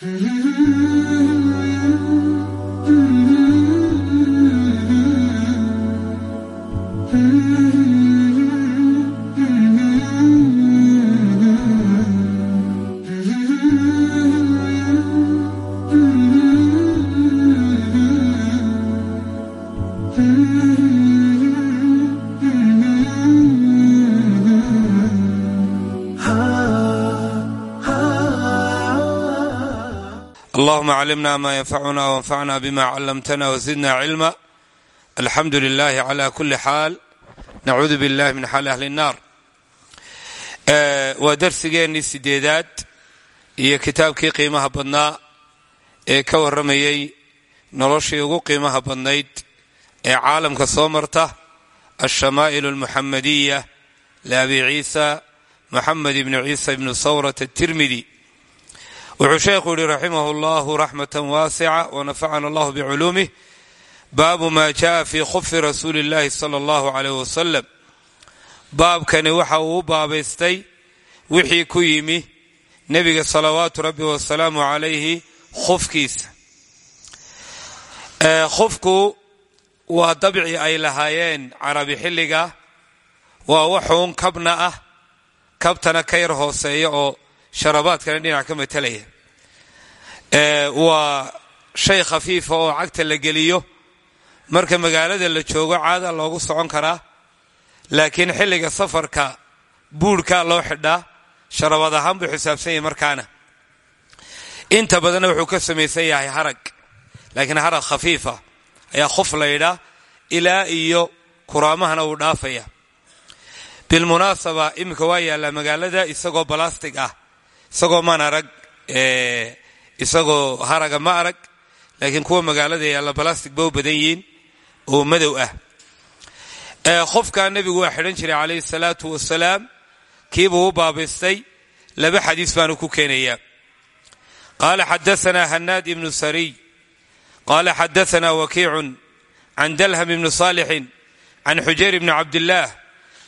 Mm-hmm. Allahuma climna ma yanfacuna wanfacna bima callamtana wzidna cilma alxamdu lilahi cla kuli xaal nacuudu billahi min xaali ahli nnar waa darsigeennii sideedaad iyo kitaabkii qiimaha badnaa ee ka warramayey noloshii ugu qiimaha badnayd ee caalamka soo marta alshamaa'il almuxamadiya liabi ciisa moxamed ibni ciisa ibni sawrat atirmidi wuxuu sheekhu yihi raximah اllahu raxmata waasica wanafacana allah biculuumih baabu ma jaءa fi khufi rasuuli اllahi salى اllahu alayh wasalam baabkani waxa uu u baabaystay wixii ku yimi nebiga salawaatu rabbi wasalaamu calayhi khufkiisa khufku waa dabci ay lahaayeen carabi xilliga waa waxuun kabna ah kabtana ka yar hooseeya oo sharabaadkana dhinac ka matalaya waa shay khafiifa oo cagta la geliyo. Marka magaalada la joogo caada loogu socon karaa. Laakiin xilliga safarka buurhka loo xidhaa sharabaad ahaan buu xisaabsan yahay markaana. Inta badanna wuxuu ka samaysan yahay harag. Laakiin harag khafiifa ayaa khuf laydhaa ilaa iyo kuraamahana uu dhaafaya. Bilmunaasaba iminka waa yaallaa magaalada isagoo balastig ah isagoo maan arag isagoo haraga ma arag laakiin kuwa magaalada yaalla balastic ba u badan oo madow ah. Khofkaa nebigu waa xidhan jiray calayhi salaatu wasalaam kiibuu u baabaystay laba xadiis baanu ku keenayaa. Qaala xadaanaa hanaad ibnu sariy qaala xadaanaa wakiicun can dalham ibni saalixin can xujayr ibni cabdillaah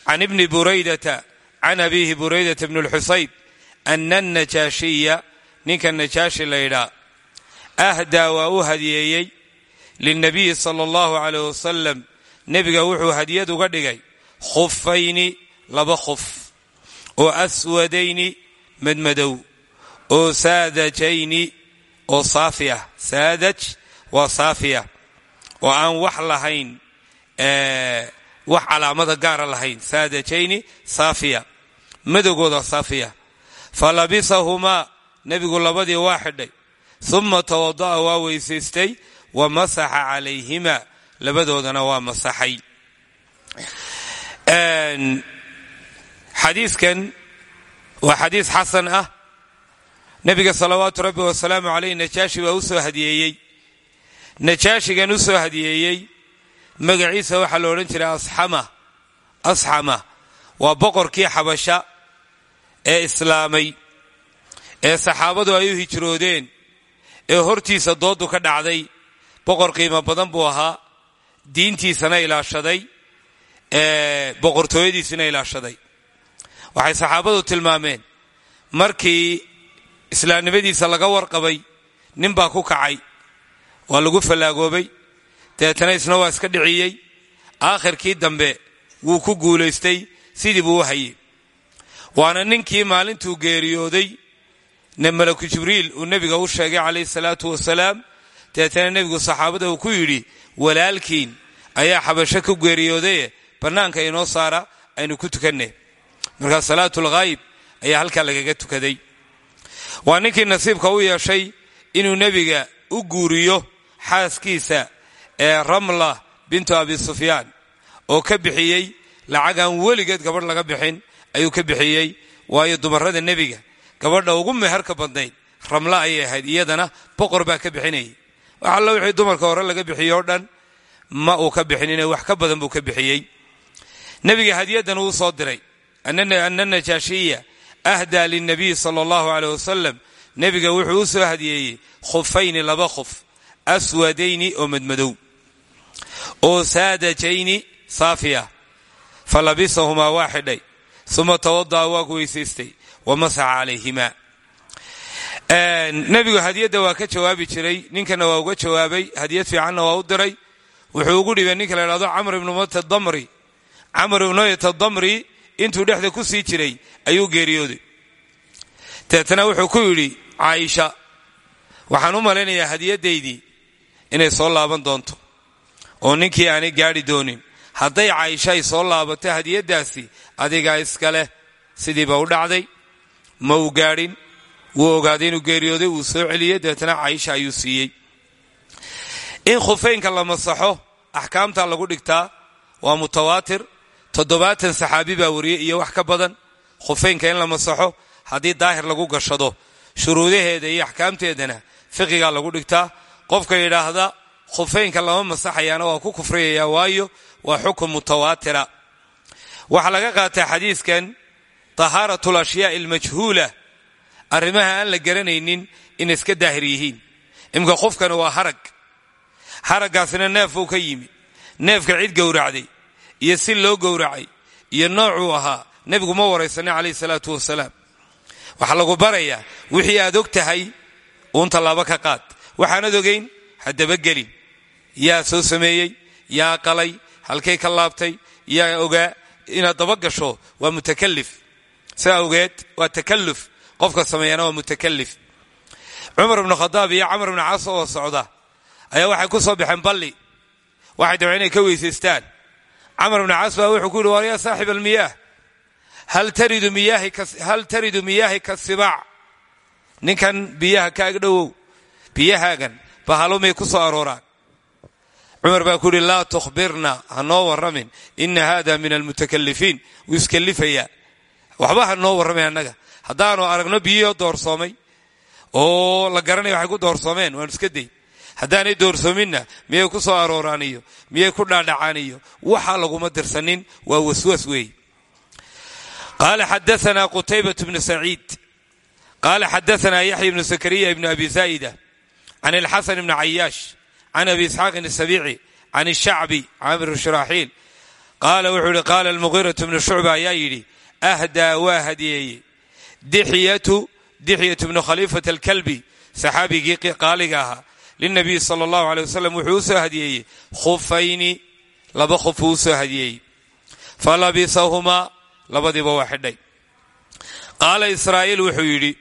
can ibni buraydata can abiihi buraydata bni lxusayd ana anajaashiya ninka najaashi laydhaa ahdaa waa u hadiyeeyey lilnabiyi sala allahu calayh wasalam nebiga wuxuu hadiyad uga dhigay khufayni laba khuf oo aswadayni madmadow oo saadajayni oo saafi ah saadaj waa saafiya oo aan wax lahayn wax calaamada gaara lahayn saadajayni saafiya madowgooda saafiya fa labisahumaa nebigu labadii waa xidhay. Uma tawada'a waa weysaystay wa masaxa calayhima labadoodana waa masaxay. Xadiiskan waa xadiis xasan ah. Nebiga salawaatu rabbi wasalaamu caleyh najaashi baa u soo hadiyeeyey. Najaashigan u hadiyeeyey magaciisa waxaa la odhan jiray asxama. Asxama waa boqorkii xabasha ee islaamay ee saxaabadu ay u hijroodeen ee hortiisa doodu ka dhacday boqor qiimo badan buu ahaa diintiisana ilaashaday boqortooyadiisina ilaashaday. Waxay saxaabadu tilmaameen markii islaamnimadiisa laga warqabay nin baa ku kacay waa lagu fallaagoobay dabeetana isna waa iska dhiciyey aakhirkii dambe wuu ku guulaystay sidii buu u hayey waana ninkii maalintuu geeriyooday. Malaku jibriil uu nebiga u sheegay calayhi salaatu wasalaam. Dabeetana nebigu saxaabada uu ku yidhi walaalkiin ayaa xabasho ku geeriyoodaye? Bannaanka inoo saara aynu ku tukanne. Markaa salaatul ghaayib ayaa halkaa lagaga tukaday. Waa ninkii nasiibka u yeeshay inuu nebiga u guuriyo xaaskiisa ee ramla bintu abi sufyaan oo ka bixiyey lacagaan weligeed gabadh laga bixin ayuu ka bixiyey. Waayo dumarrada nebiga gabadha ugu meherka badnayd ramla ayay ahayd iyadana boqor baa ka bixinayay. Wax allo wixii dumarka hore laga bixiyo o dhan ma uu ka bixinine wax ka badan buu ka bixiyey. Nebiga hadiyaddan uu soo diray. Ana najaashiya ahdaa lilnabiy sala allahu aleyh wasalam nebiga wuxuu u soo hadiyeeyey khufayni laba khuf aswadayni oo madmadow. Oo saadajayni fa labisahumaa waa xidhay uma tawada'a waa ku weysaystay wa masaxa calayhima nebigu hadiyadda waa ka jawaabi jiray ninkana waa uga jawaabay hadiyad fiicanna waa u diray wuxuu ugu dhibay ninka la idhahdo camr ibnu mata damri camr ibnu mata damri intuu dhexda ku sii jiray ayuu geeriyooday deetana wuxuu ku yidhi caaisha waxaan u malaynayaa hadiyaddaydii inay soo laaban doonto oo ninkii aanay gaadhi doonin hadday caaisha ay soo laabato hadiyaddaasi adigaa iskaleh sidiiba u dhacday ma uu gaadhin wuu ogaaday inuu geeriyooday wuu soo celiyey dabeetana caaisha ayuu siiyey. In khufeynka la masaxo axkaamta lagu dhigtaa waa mutawaatir toddobaatan saxaabi baa wariyey iyo wax ka badan. Khufeynka in la masaxo haddii daahir lagu gashado shuruudaheeda iyo axkaamteedana fiqigaa lagu dhigtaa. Qofka yidhaahda khufeynka lama masaxayaana waa ku kufriyaya waayo waa xukun mutawaatira waxaa laga qaataa xadiiskan tahaaratu alashyaai almajhuula. Arrimaha aan la garanaynin inay iska daahir yihiin. Imka qofkani waa harag. Haraggaasina neef uu ka yimi. Neefka cid gowracday iyo si loo gowracay iyo noocuu ahaa nebigu ma waraysanay calayhi salaatu wasalaam waxaa lagu barayaa wixii aad og tahay uun tallaabo ka qaad. Waxaanad ogayn haddaba gelin. Yaa soo sameeyey yaa qalay halkay ka laabtay yaa ogaa inaad daba gasho waa mutakalif saa awgeed waa takalluf. Qofka sameeyana waa mutakalif cumar ibnu khadaab iyo camar ibnu caas oo socda ayaa waxay ku soo baxeen balli. Waxay dabceen inay ka weysaystaan. Camar ibnu caas baa wuxuu ku yidhi waar yaa saaxib almiyaah? Hal taridu miyaahi ka sibaac? Ninkan biyaha kaag dhowow biyahaagan bahalumay ku soo arooraan cumar baa ku yidhi laa tukhbirna ha noo warramin. Ina hada min almutakalifiin wuu iskalifayaa. Waxba ha noo warramay annaga. Haddaanu aragno biyihoo doorsoomay oo la garanaya waxay ku doorsoomeen waanu iska day haddaanay doorsoominna miyay ku soo arooraan iyo miyay ku dhaadhacaan iyo waxa laguma dirsanin waa waswas weey. Qaala xadaana qutaybat bnu saciid. Qaala xadaana yaxya ibnu sakariya ibnu abi zaa'ida can ilxasan ibni cayaash can abi isxaaqin asabiici can shacbi camir shuraaxiil qaala wuxuu yihi qaala almugiiratu bnu shucba ayaa yidhi ahdaa waa hadiyeeye dixyatu dixyatu bnu khaliifat alkalbi saxaabigii qaaliga ahaa linabiyi sala allahu aley wasalam wuxuu u soo hadiyeeyey khufayni laba khuf uu u soo hadiyeeyey falabisahumaa labadiiba waa xidhay qaala israa'iil wuxuu yidhi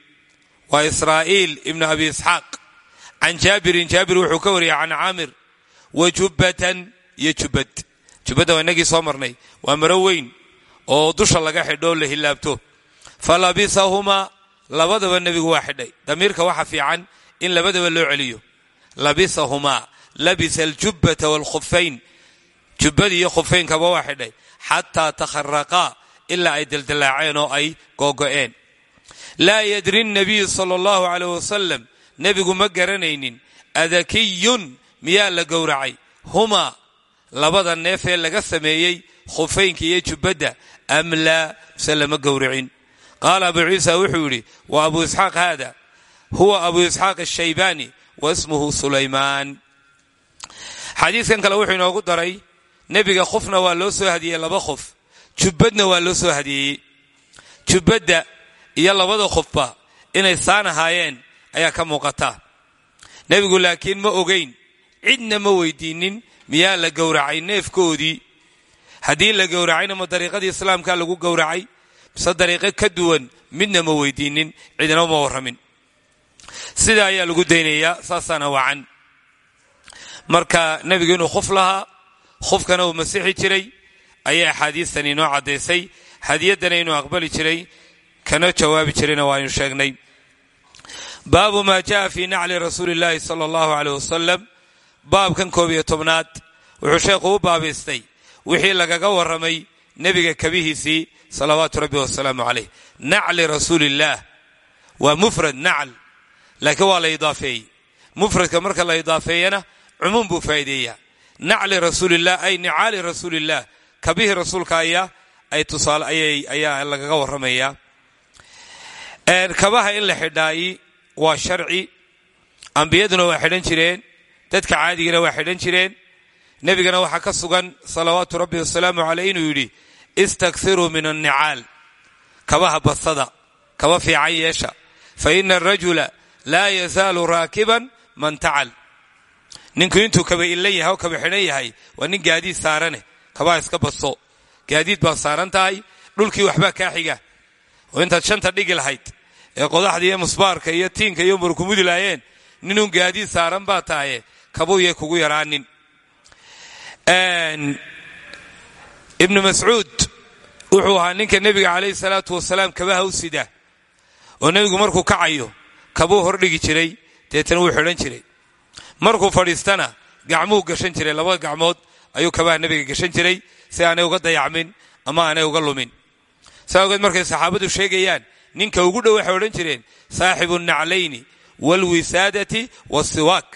waa israa'iil ibnu abi isxaaq can jaabirin jaabir wuxuu ka wariyey can caamir wa jubbatan iyo jubbad jubbadda waa inagii soo marnay. Waa maro weyn oo dusha laga xidho la hilaabto. falabisahumaa labadaba nebigu waa xidhay. Damiirka waxa fiican in labadaba loo celiyo. labisahumaa labisa aljubbata waalkhufayn jubbadii iyo khufaynkaba waa xidhay. xataa takharaqaa ilaa ay daldalaaceen oo ay googo'een laa yadri nabiyu sala allahu caleyh wasalam nebigu ma garanaynin. Adakiyun miyaa la gowracay. Humaa labada neefee laga sameeyey khufaynka iyo jubbadda am laa mise lama gowracin. Qaala abu ciisa wuxuu yidhi wa abu isxaaq haada? Huwa abu isxaaq ashaybaani wa ismuhu sulaymaan. Xadiiskan kale wuxuu inoogu daray nebiga khufna waa loo soo hadiyey laba khuf jubbadna waa loo soo hadiyeeyey jubbadda iyo labada khufba inay saan ahaayeen ayaa ka muuqata. Nebigu laakiin ma ogayn cidna ma weydiinin miyaa la gowracay neefkoodii? Haddii la gowracayna ma dariiqadii islaamka lagu gowracay? Mise dariiqo ka duwan midna ma weydiinin cidna ma warramin. Sidaa ayaa lagu daynayaa saasaana wacan marka nebigu inuu khuf lahaa khufkana uu masixi jiray ayaa axaadiistan inoo caddaysay hadiyaddana inuu aqbali jiray kana jawaabi jirayna waa aynu sheegnay baabu maa jaa fii nacli rasuuli illaahi sala allahu caleyh wasalam baabkan koob iyo tobnaad. Wuxuu sheekhu u baabaystay wixii lagaga warramay nebiga kabihiisii salawaatu rabbi wasalaamu caleyh nacli rasuuliillaah waa mufrad nacl. Laakiin waa la idaafeeyey. Mufradka marka la idaafeeyana cumuum buu faa'iideeyaa. Nacli rasuuliillah ay nicaali rasuuliillah kabihii rasuulka ayaa ay tusaale ayaa lagaga warramayaa. Kabaha in la waa sharci. Ambiyaduna waa xidhan jireen. Dadka caadigana waa xidhan jireen. Nebigana waxaa ka sugan salawaatu rabbi wasalaamu caleyh inuu yidhi istakiruu min annicaal. Kabaha badsada kaba fiican yeesha. Fa ina arajula laa yazaalu raakiban man tacal. Ninku intuu kaba ilan yahay oo kaba xidhan yahay waa nin gaadiid saarane. Kabaa iska basto gaadiid baad saaran tahay dhulkii waxbaa kaa xiga oo intaad shanta dhigi lahayd ee qodaxda iyo musbaarka iyo tiinka iyo murkumudi laayeen ninuun gaadiid saaran baa tahaye kabuuye kugu yaraanin. Ibnu mascuud wuxuu ahaa ninka nebiga calayhi salaatu wasalaam kabaha u sida oo nebigu markuu kacayo kabuu hordhigi jiray deetana wuu xidhan jiray. Markuu fadhiistana gacmuu gashan jiray labada gacmood ayuu kabaha nebiga gashan jiray si aanay uga dayacmin ama aanay uga lumin. Saa ogeed markay saxaabadu sheegayaan ninka ugu dhow waxay odhan jireen saaxibu naclayni waalwisaadati waasiwaak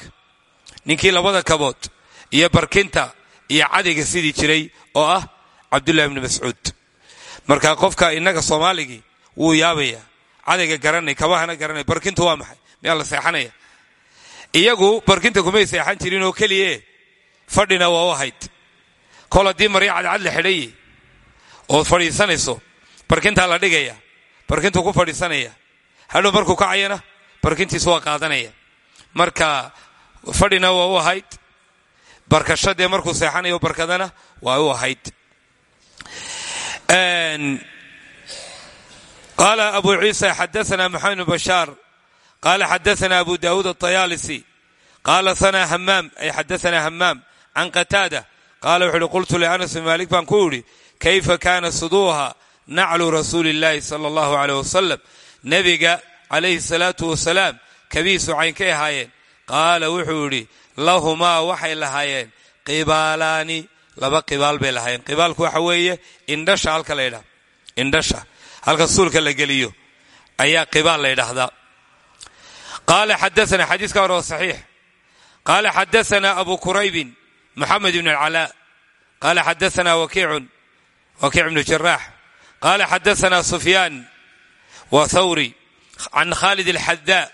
ninkii labada kabood iyo barkinta iyo cadayga sidii jiray oo ah cabdullahi bni mascuud. Marka qofka innaga soomaaligii wuu yaabaya cadayga garanay kabahana garanay barkintu waa maxay? Miyaa la seexanaya? Iyagu barkinta kumay seexan jirin oo keliye fadhina waa u ahayd. Kol haddii marya cadcad la xidhaye ood fadhiisanayso barkintaa la dhigaya barkintuu ku fadhiisanaya. Hadhow markuu kacayana barkintiis waa qaadanaya. Marka fadhina waa u ahayd. Barkashadee markuu seexanayo barkadana waa u ahayd. Qaala abu ciisa xadaana maxamed bn bashaar. Qaala xadaana abu daawuud aطayaalisi qaala sana hamaam ay xadaana hamaam can qataada. Qaala wuxu uhi qultu lianas bin maalik baan naclu rasuuli اllahi sala allahu aleyh wasalam nebiga calayhi salaatu wasalaam kabiisu caynkay ahaayeen qaala wuxuu idhi lahumaa waxay lahaayeen qibaalaani laba qibaal bay lahaayeen qibaalku waxa weeye indhasha halka la indhasha halka suulka la geliyo ayaa qibaal la ydhaahdaa qaala xadaana xadiiska hore waa saxiix qaala abu quraybin moxamed ibn alcalaa qaala xadaana wakiicun wakiic ibnu jaraax qaala xadaana sufyaan wa thawri can khaalid alxadaa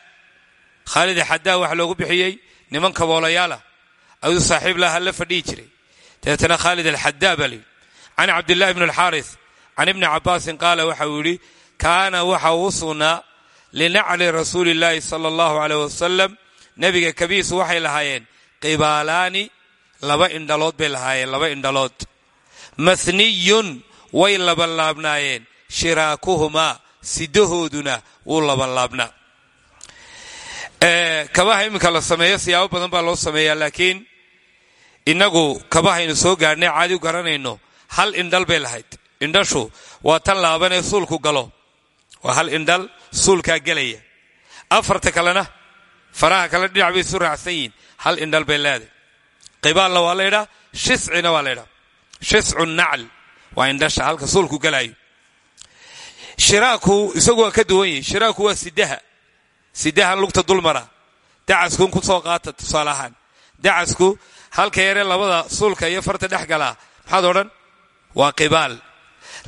khaalid alxadaa waxaa loogu bixiyey niman kaboolayaala ayuu saaxiib laha la fadhihi jiray. Dabeetana khaalid alxadaa baa layidhi can cabdillahi bn alxaaris can ibni cabaasin qaala waxa uu yidhi kaana waxa uu sugnaa linacli rasuuli illaahi sala allahu aleyh wasalam nebiga kabiisu waxay lahaayeen qibaalaani laba indhalood bay lahaayeen laba indhalood. Mathniyun way labanlaabnaayeen. shiraakuhumaa sidahooduna wuu labanlaabnaa. Kabaha iminka la sameeyo siyaabo badan baa loo sameeyaa laakiin innagu kabahaynu soo gaadhnay caadi u garanayno hal indhal bay lahayd. Indhashu waa tan laaban ee suulku galo. Waa hal indhal suulkaa gelaya. Afarta kalena faraha kale dhinac bay isu raacsan yihiin hal indhal bay leedahay. Qibaalna waa laydhaa shiscina waa laydhaa shiscu nacl waa indhasha halka suulku galaayo shiraaku isagu waa ka duwan yihi shiraaku waa sidaha. Sidahan lugta dulmara. Dacaskun ku soo qaata tusaale ahaan. Dacasku halka yare labada suulka iyo farta dhex galaa maxaad odhan? Waa qibaal.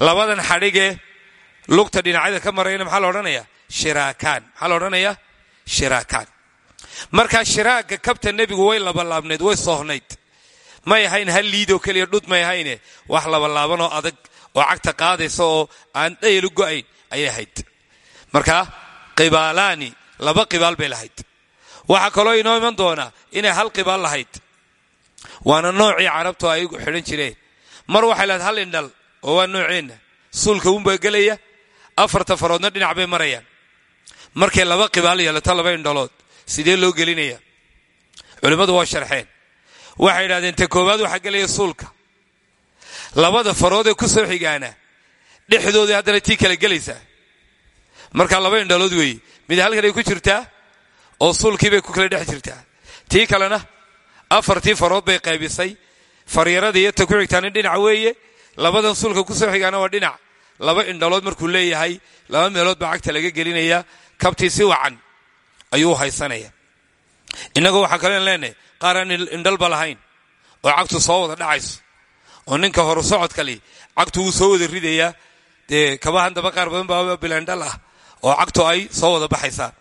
Labadan xadhigee lugta dhinacyada ka marayna maxaa la odhanayaa? Shiraakaan. Maxaa la odhanayaa? Shiraakaan. Markaa shiraagga kabta nebigu way labalaabnayd way soohnayd may ahayn hal liidoo keliya dhud may ahayne wax labalaabanoo adag oo cagta qaadaysa oo aan dhaylu go'ayn ayay ahayd. Markaa qibaalaani laba qibaal bay lahayd. Waxaa kaloo inoo iman doonaa inay hal qibaal lahayd. Waana noocii carabtu ay xidhan jireen. Mar waxay lahayd hal indhal oo waa nooceenna. Suulka unbaa gelaya. Afarta faroodna dhinac bay marayaan. Markay laba qibaal yeelato laba indhalood sidee loo gelinaya culimmadu waa sharxeen waxay idhahdeen ta koowaad waxaa gelaya suulka. Labada faroodee ku soo xigaana dhexdoodii haddana tii kala gelaysaa. Markaa laba indhalood weeye mid halkan ay ku jirtaa oo suulkiibay ku kala dhex jirtaa. Tii kalena afartii farood bay qaybisay. Faryaradii iyo ta ku xigtaani dhinac weeye labadan suulka ku soo xigaana waa dhinac. Laba indhalood markuu leeyahay laba meelood baa cagta laga gelinaya kabtii si wacan ayuu haysanaya. Innagu waxaa kalen leenahay qaar aan indhalba lahayn oo cagtu soo wada dhacayso oo ninka horu socodkali cagtu wuu soo wada ridayaa dee kabahan daba qaar badan baa bilaindhal ah oo cagtu ay soo wada baxaysaa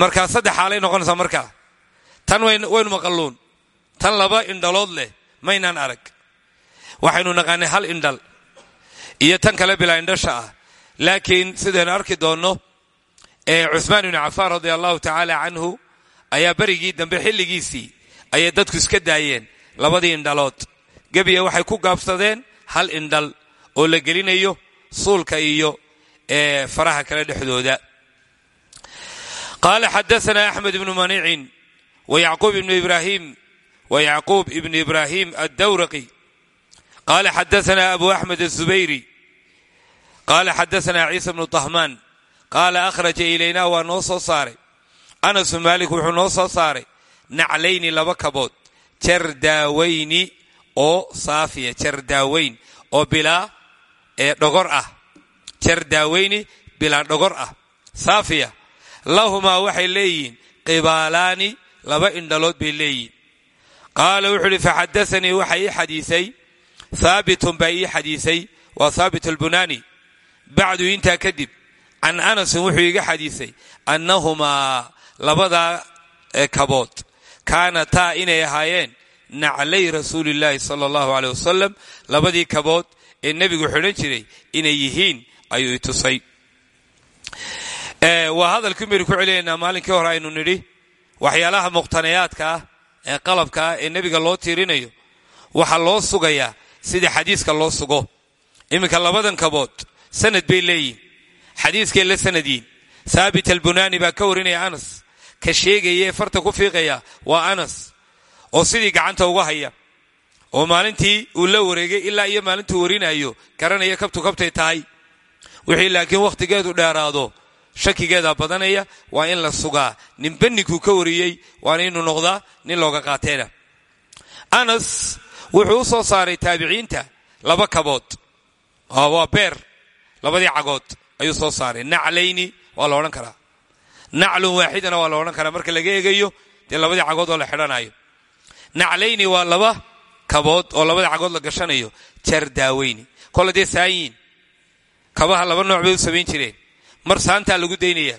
markaa saddex xaalay noqonaysaa markaa tan waynu maqalluun tan laba indhalood leh maynaan arag. Waxaynu naqaanay hal indhal iyo tan kale bilaa ah. Laakiin sidaynu arki doonno cuhmaan ibnu cafaan radia allahu tacaala canhu ayaa berigii dambe xilligiisii ayay dadku iska daayeen. Labadii indhalood. Gebiya waxay ku gaabsadeen hal indhal oo la gelinayo suulka iyo faraha kale dhexdooda. Qaala xadaana axmed ibnu manicin wayacquub ibnu ibrahim wayacquub ibnu ibrahim addawraqi. Qaala xadaana abu axmed azubayri qaala xadaana ciisa bnu طahmaan qaala akhraja ilayna waa noo soo saaray. Anasu maalik wuxuu noo soo saaray naclayni laba kabood. Jardaawayni oo saafiya jardaaweyn oo bilaa dhogor ah. Jardaaweyni bilaa dhogor ah. Saafiya lahumaa waxay leeyihiin qibaalaani laba indhalood bay leeyihiin. Qaala wuxuu uhi faxadaanii waxa ii xadiisay. Haabitun baa ii xadiisay. Waa haabit albunaani bacdu intaa kadib can anasin wuxuu iga xadiisay annahumaa labadaa kabood kaanataa inay ahaayeen naclay rasuulillaahi sala allahu aleyh wasalam labadii kabood ee nebigu xidhan jiray inay yihiin ayuu tusay. Waa hadalkii maynu ku celinaynaa maalinkii hore aynu nidhi waxyaalaha muqtanayaadka ah ee qalabka ah ee nebiga loo tiirinayo waxaa loo sugayaa sida xadiiska loo sugo. Iminka labadan kabood sanad bay leeyihiin xadiiskay la sanadyiin haabit albunaani baa ka warinaya anas ka sheegaya ee farta ku fiiqaya waa anas oo sidii gacanta uga haya oo maalintii uu la wareegay ilaa iyo maalintuu warinayo garanaya kabtu kabtay tahay. Wixii laakiin wakhtigeedu dheeraado shakigeeda badanaya waa in la sugaa ninba ninkuu ka wariyey waana inuu noqdaa nin looga qaateena anas wuxuu u soo saaray taabiciinta laba kabood. Waa beer labadii cagood ayuu soo saaray. Naclayni waa la odhan karaa naclun waaxidana waa la odhan karaa. Marka laga eegayo dee labadii cagood oo la xidhanayo. Naclayni waa laba kabood oo labada cagood la gashanayo. Jardaaweyni kole dee kabaha laba nooc bay u samayn jireen. Mar saantaa lagu daynaya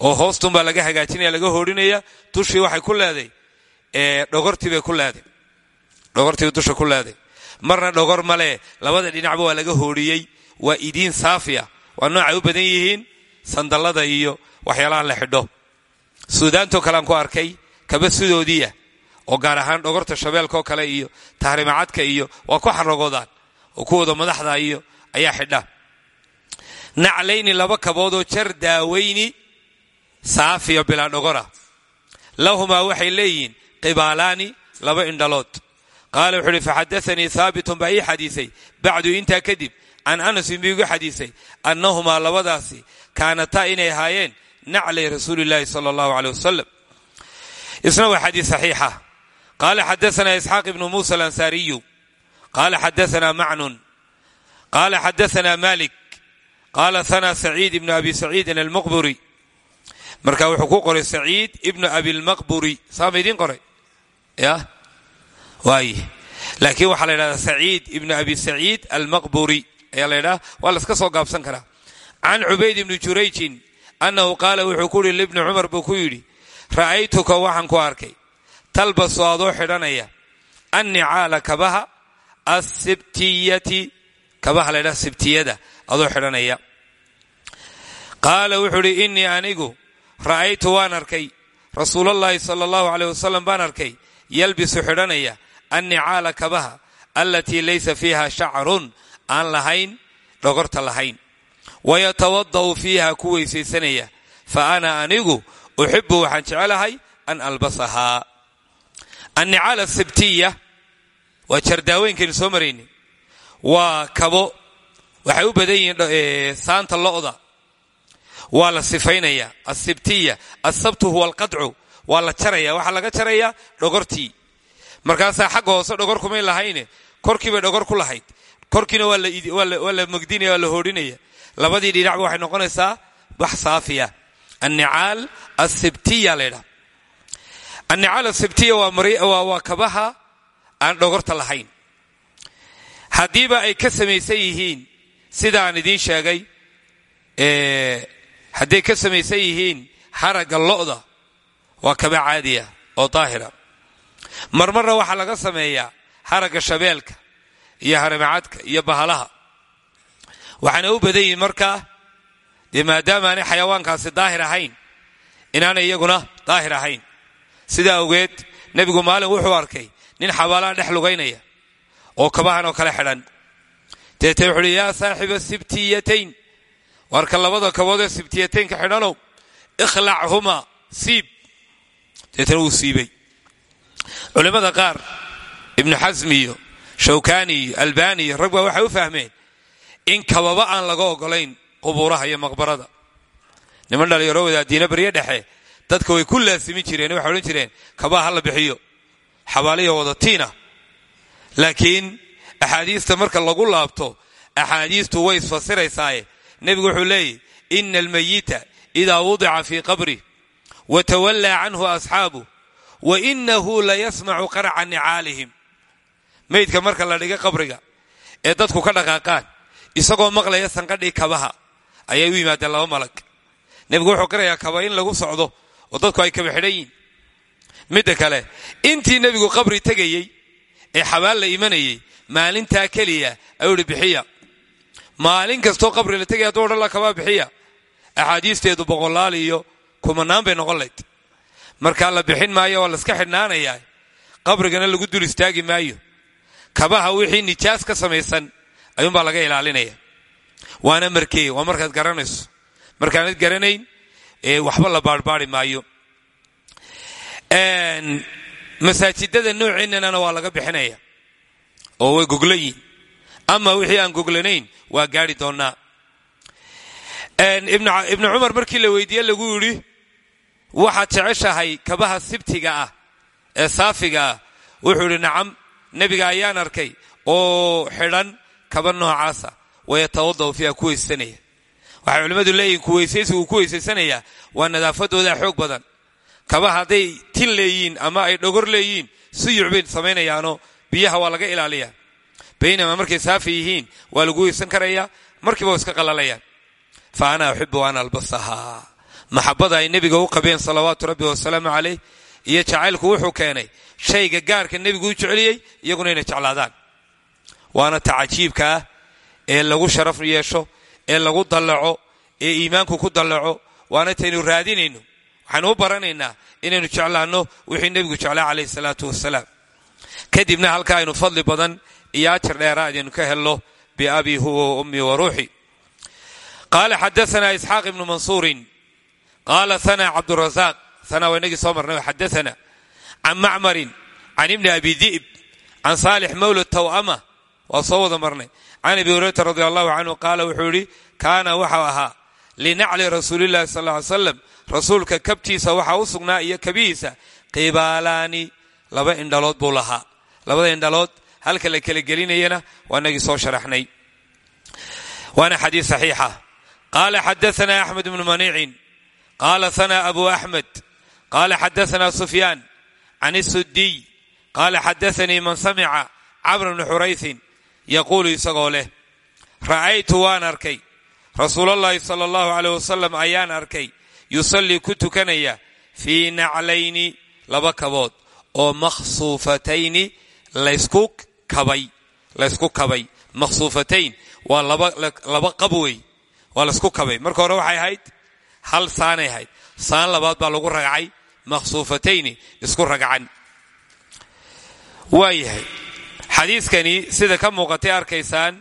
oo hoostunbaa laga hagaajinaya laga hoodhinaya dushii waxay ku leeday dhogortiibay ku leeday dhogortiiba dusha ku leeday marna dhogor male labada dhinacba waa laga hoodhiyey. Waa idiin saafiya. Waa noocay u badan yihiin. Sandallada iyo waxyaalaha la xidho. Suudaantoo kalean ku arkay kaba sidoodiia oo gaar ahaan dhogorta shabeelkaoo kale iyo tahrimacadka iyo waa ku xaragoodaan oo kuwooda madaxda iyo ayaa xidha. Naclayni laba kaboodoo jar daaweyni saafiya bilaa dhogora. Lahumaa waxay leeyihiin qibaalaani laba indhalood. Qaala wuxuu uhi faxadaanii haabitun baa ii xadiisay. Bacdu intaa kadib can anasin buu igu xadiisay annahumaa labadaasi kaanataa inay ahaayeen naclay rasuulillaahi sala allahu aleyh wasalam isna waa xadiis saxiixa qaala xadaanaa isxaaq ibnu muusa alansaariyu qaala xadaanaa macnun qaala xadaanaa malik qaala hanaa saciid ibnu abi saciidin almaqburi marka wuxuu ku qoray saciid ibnu abilmaqburi saama idiin qoray ya waay laakiin waxaa la ydhahdaa saciid ibnu abi saciid almaqburi ayaa la ydhaha waa la iska soo gaabsan karaa can cubayd ibni jurayjin annahu qaala wuxuu ku yidhi libni cumar buu ku yidhi ra'aytuka waxaan ku arkay talbasu adoo xidhanaya annicaala kabaha assibtiyati kabaha la ydhaha sibtiyada adoo xidhanaya qaala wuxuu idhi innii anigu ra'aytu waan arkay rasuulallaahi sala allahu aleyh wasalam baan arkay yalbisu xidhanaya annicaala kabaha allatii laysa fiiha shacrun aan lahayn dhogorta lahayn wayatawada'u fiiha ku weysaysanaya fa ana anigu uxibu waxaan jecelahay an albasahaa annicaala sibtiya waa jardaaweynkaaynu soo marayni waa kabo waxay u badan yihiin saanta lo'da waa la sifaynaya asibtiya asabtu huwa alqadcu waa la jaraya waxaa laga jarayaa dhogortii markaasaa xagga hoose dhogor kumay lahayne korkiibay dhogor ku lahayd korkiina waa la mogdinaya waa la hoodhinaya labadii dhinacba waxay noqonaysaa wax saafiya. Annicaal asibtiya laydhaha annicaal asibtiya waa kabaha aan dhogorta lahayn. Haddiiba ay ka samaysan yihiin sidaan idiin sheegay hadday ka samaysan yihiin haragga lo'da waa kaba caadiya oo daahira. Marmarna waxaa laga sameeyaa haragga shabeelka iyo haramacadka iyo bahalaha waxaana u badan yihiin markaa dee maadaama aanay xayawaankaasi daahir ahayn inaanay iyaguna daahir ahayn. Sidaa awgeed nebigu maalin wuxuu arkay nin xabaalaha dhex lugaynaya oo kabahan oo kale xidhan. Deete wuxu uhi yaa saaxiba sibtiyatayn. Warka labada kaboodee sibtiyataynka xidhanow ikhlachumaa siib. Deetana wuu siibay. Culimmada qaar ibnu xasmi iyo shawkani iyo albani iyo rag waxay u fahmeen in kababa aan laga ogolayn qubuuraha iyo maqbarada. Niman dhalinyaro wadaadiina baryo dhexe dadka way ku laasimi jireen waxay odhan jireen kabaa ha la bixiyo xabaaliya wadatiina laakiin axaadiista marka lagu laabto axaadiistu way isfasiraysaaye nebigu wuxuu leeyahy ina almayita idaa wudica fii qabri wa tawallaa canhu asxaabu wa inahu la yasmacu qarca nicaalihim meydka marka la dhiga qabriga ee dadku ka dhaqaaqaan isagoo maqlaya sanqadhii kabaha ayay u yimaadeen laba malag. Nebigu wuxuu qirayaa kaba in lagu socdo oo dadku ay kaba xidhan yihiin midda kale intii nebigu qabri tegayey ee xabaal la imanayey maalintaa keliya ayuu ihi bixiya. Maalin kastoo qabri la tegaya hadduu odhan la kabaa bixiya. Axaadiisteedu boqolaal iyo kumanaan bay noqon layd markaa la bixin maayo waa laska xidhnaanayaa. Qabrigana lagu dul istaagi maayo. Kabaha wixii nijaas ka samaysan ayuunbaa laga ilaalinaya. Waana markee waa markaad garanayso. Markaanad garanayn waxba la baarbaari maayo. Masaajidada nooceennana waa laga bixinaya. Oo way goglan yihiin ama wixii aan goglanayn waa gaari doonnaa ibnu cumar markii la weydiiye lagu yidhi waxaad jeceshahay kabaha sibtiga ah ee saafiga ah. Wuxuu idhi nacam nebiga ayaan arkay. Oo xidhan kaba noocaasa wayatawadau fiiha ku weysanaya waxay culimmadu leeyihiin kuweysaysigu ku weysaysanayaa waa nadaafadooda xoog badan. Kaba hadday tin leeyihiin ama ay dhogor leeyihiin suyuc bay samaynayaanoo biyaha waa laga ilaaliyaa. Baynamaa markay saafi yihiin waa lagu weysan karayaa markiiba wa iska qalalayaan fa ana uxibu an albasahaa maxabada ay nebiga u qabeen salawaatu rabbi wasalaamu calayh iyo jacaylku wuxuu keenay shayga gaarka nebigu u jeceliyey iyaguna inay jeclaadaan waana ah ee lagu sharaf yeesho ee lagu dallaco ee iimaanku ku dallaco. Waana taynu raadinayno waxaynu u baranaynaa inaynu jeclaanno wixii nebigu jeclaa calayhi salaatu wasalaam. Kadibna halka aynu fadli badan iyo ajar dheera aynu ka helno biabii huwa wa wa ruuxi. Qaala xadaana isxaaq ibnu mansuurin qaala sana cabdurasaaq sana waa inagii soo marnay xadaana can macmarin can ibni abi di'b can saalix mawla taw'ama waa soo wada marnay. Can abi hurayrata radi allahu canhu qaala wuxuu yidhi kaana waxau ahaa linacli rasuulillahi sal ly slam rasuulka kabtiisa waxaa u iyo kabihiisa qibaalaani laba indhalood buu lahaa. Labada halka la kala gelinayana waa inagii soo sharaxnay. Waana xadiis saxiixa qaala xadaana axmed bnu maniicin. Qaala sana abu axmed. Qaala xadaana sufyaan. Can isudiy qaala xadaanii man samica camr bni yaquulu isagoo leh ra'aytu waan arkay rasuulallahi sala allahu aleyh wasalam ayaan arkay yusallii ku tukanaya fii naclayni laba kabood oo makhsuufatayni laysku kabay laysku kabay makhsuufatayn waa laba qab wey waa laysku kabay marka hore waxay ahayd hal saanay ahayd saan labaad baa lagu ragcay makhsuufatayni isku ragcan waa yahay xadiiskani sida ka muuqatay arkaysaan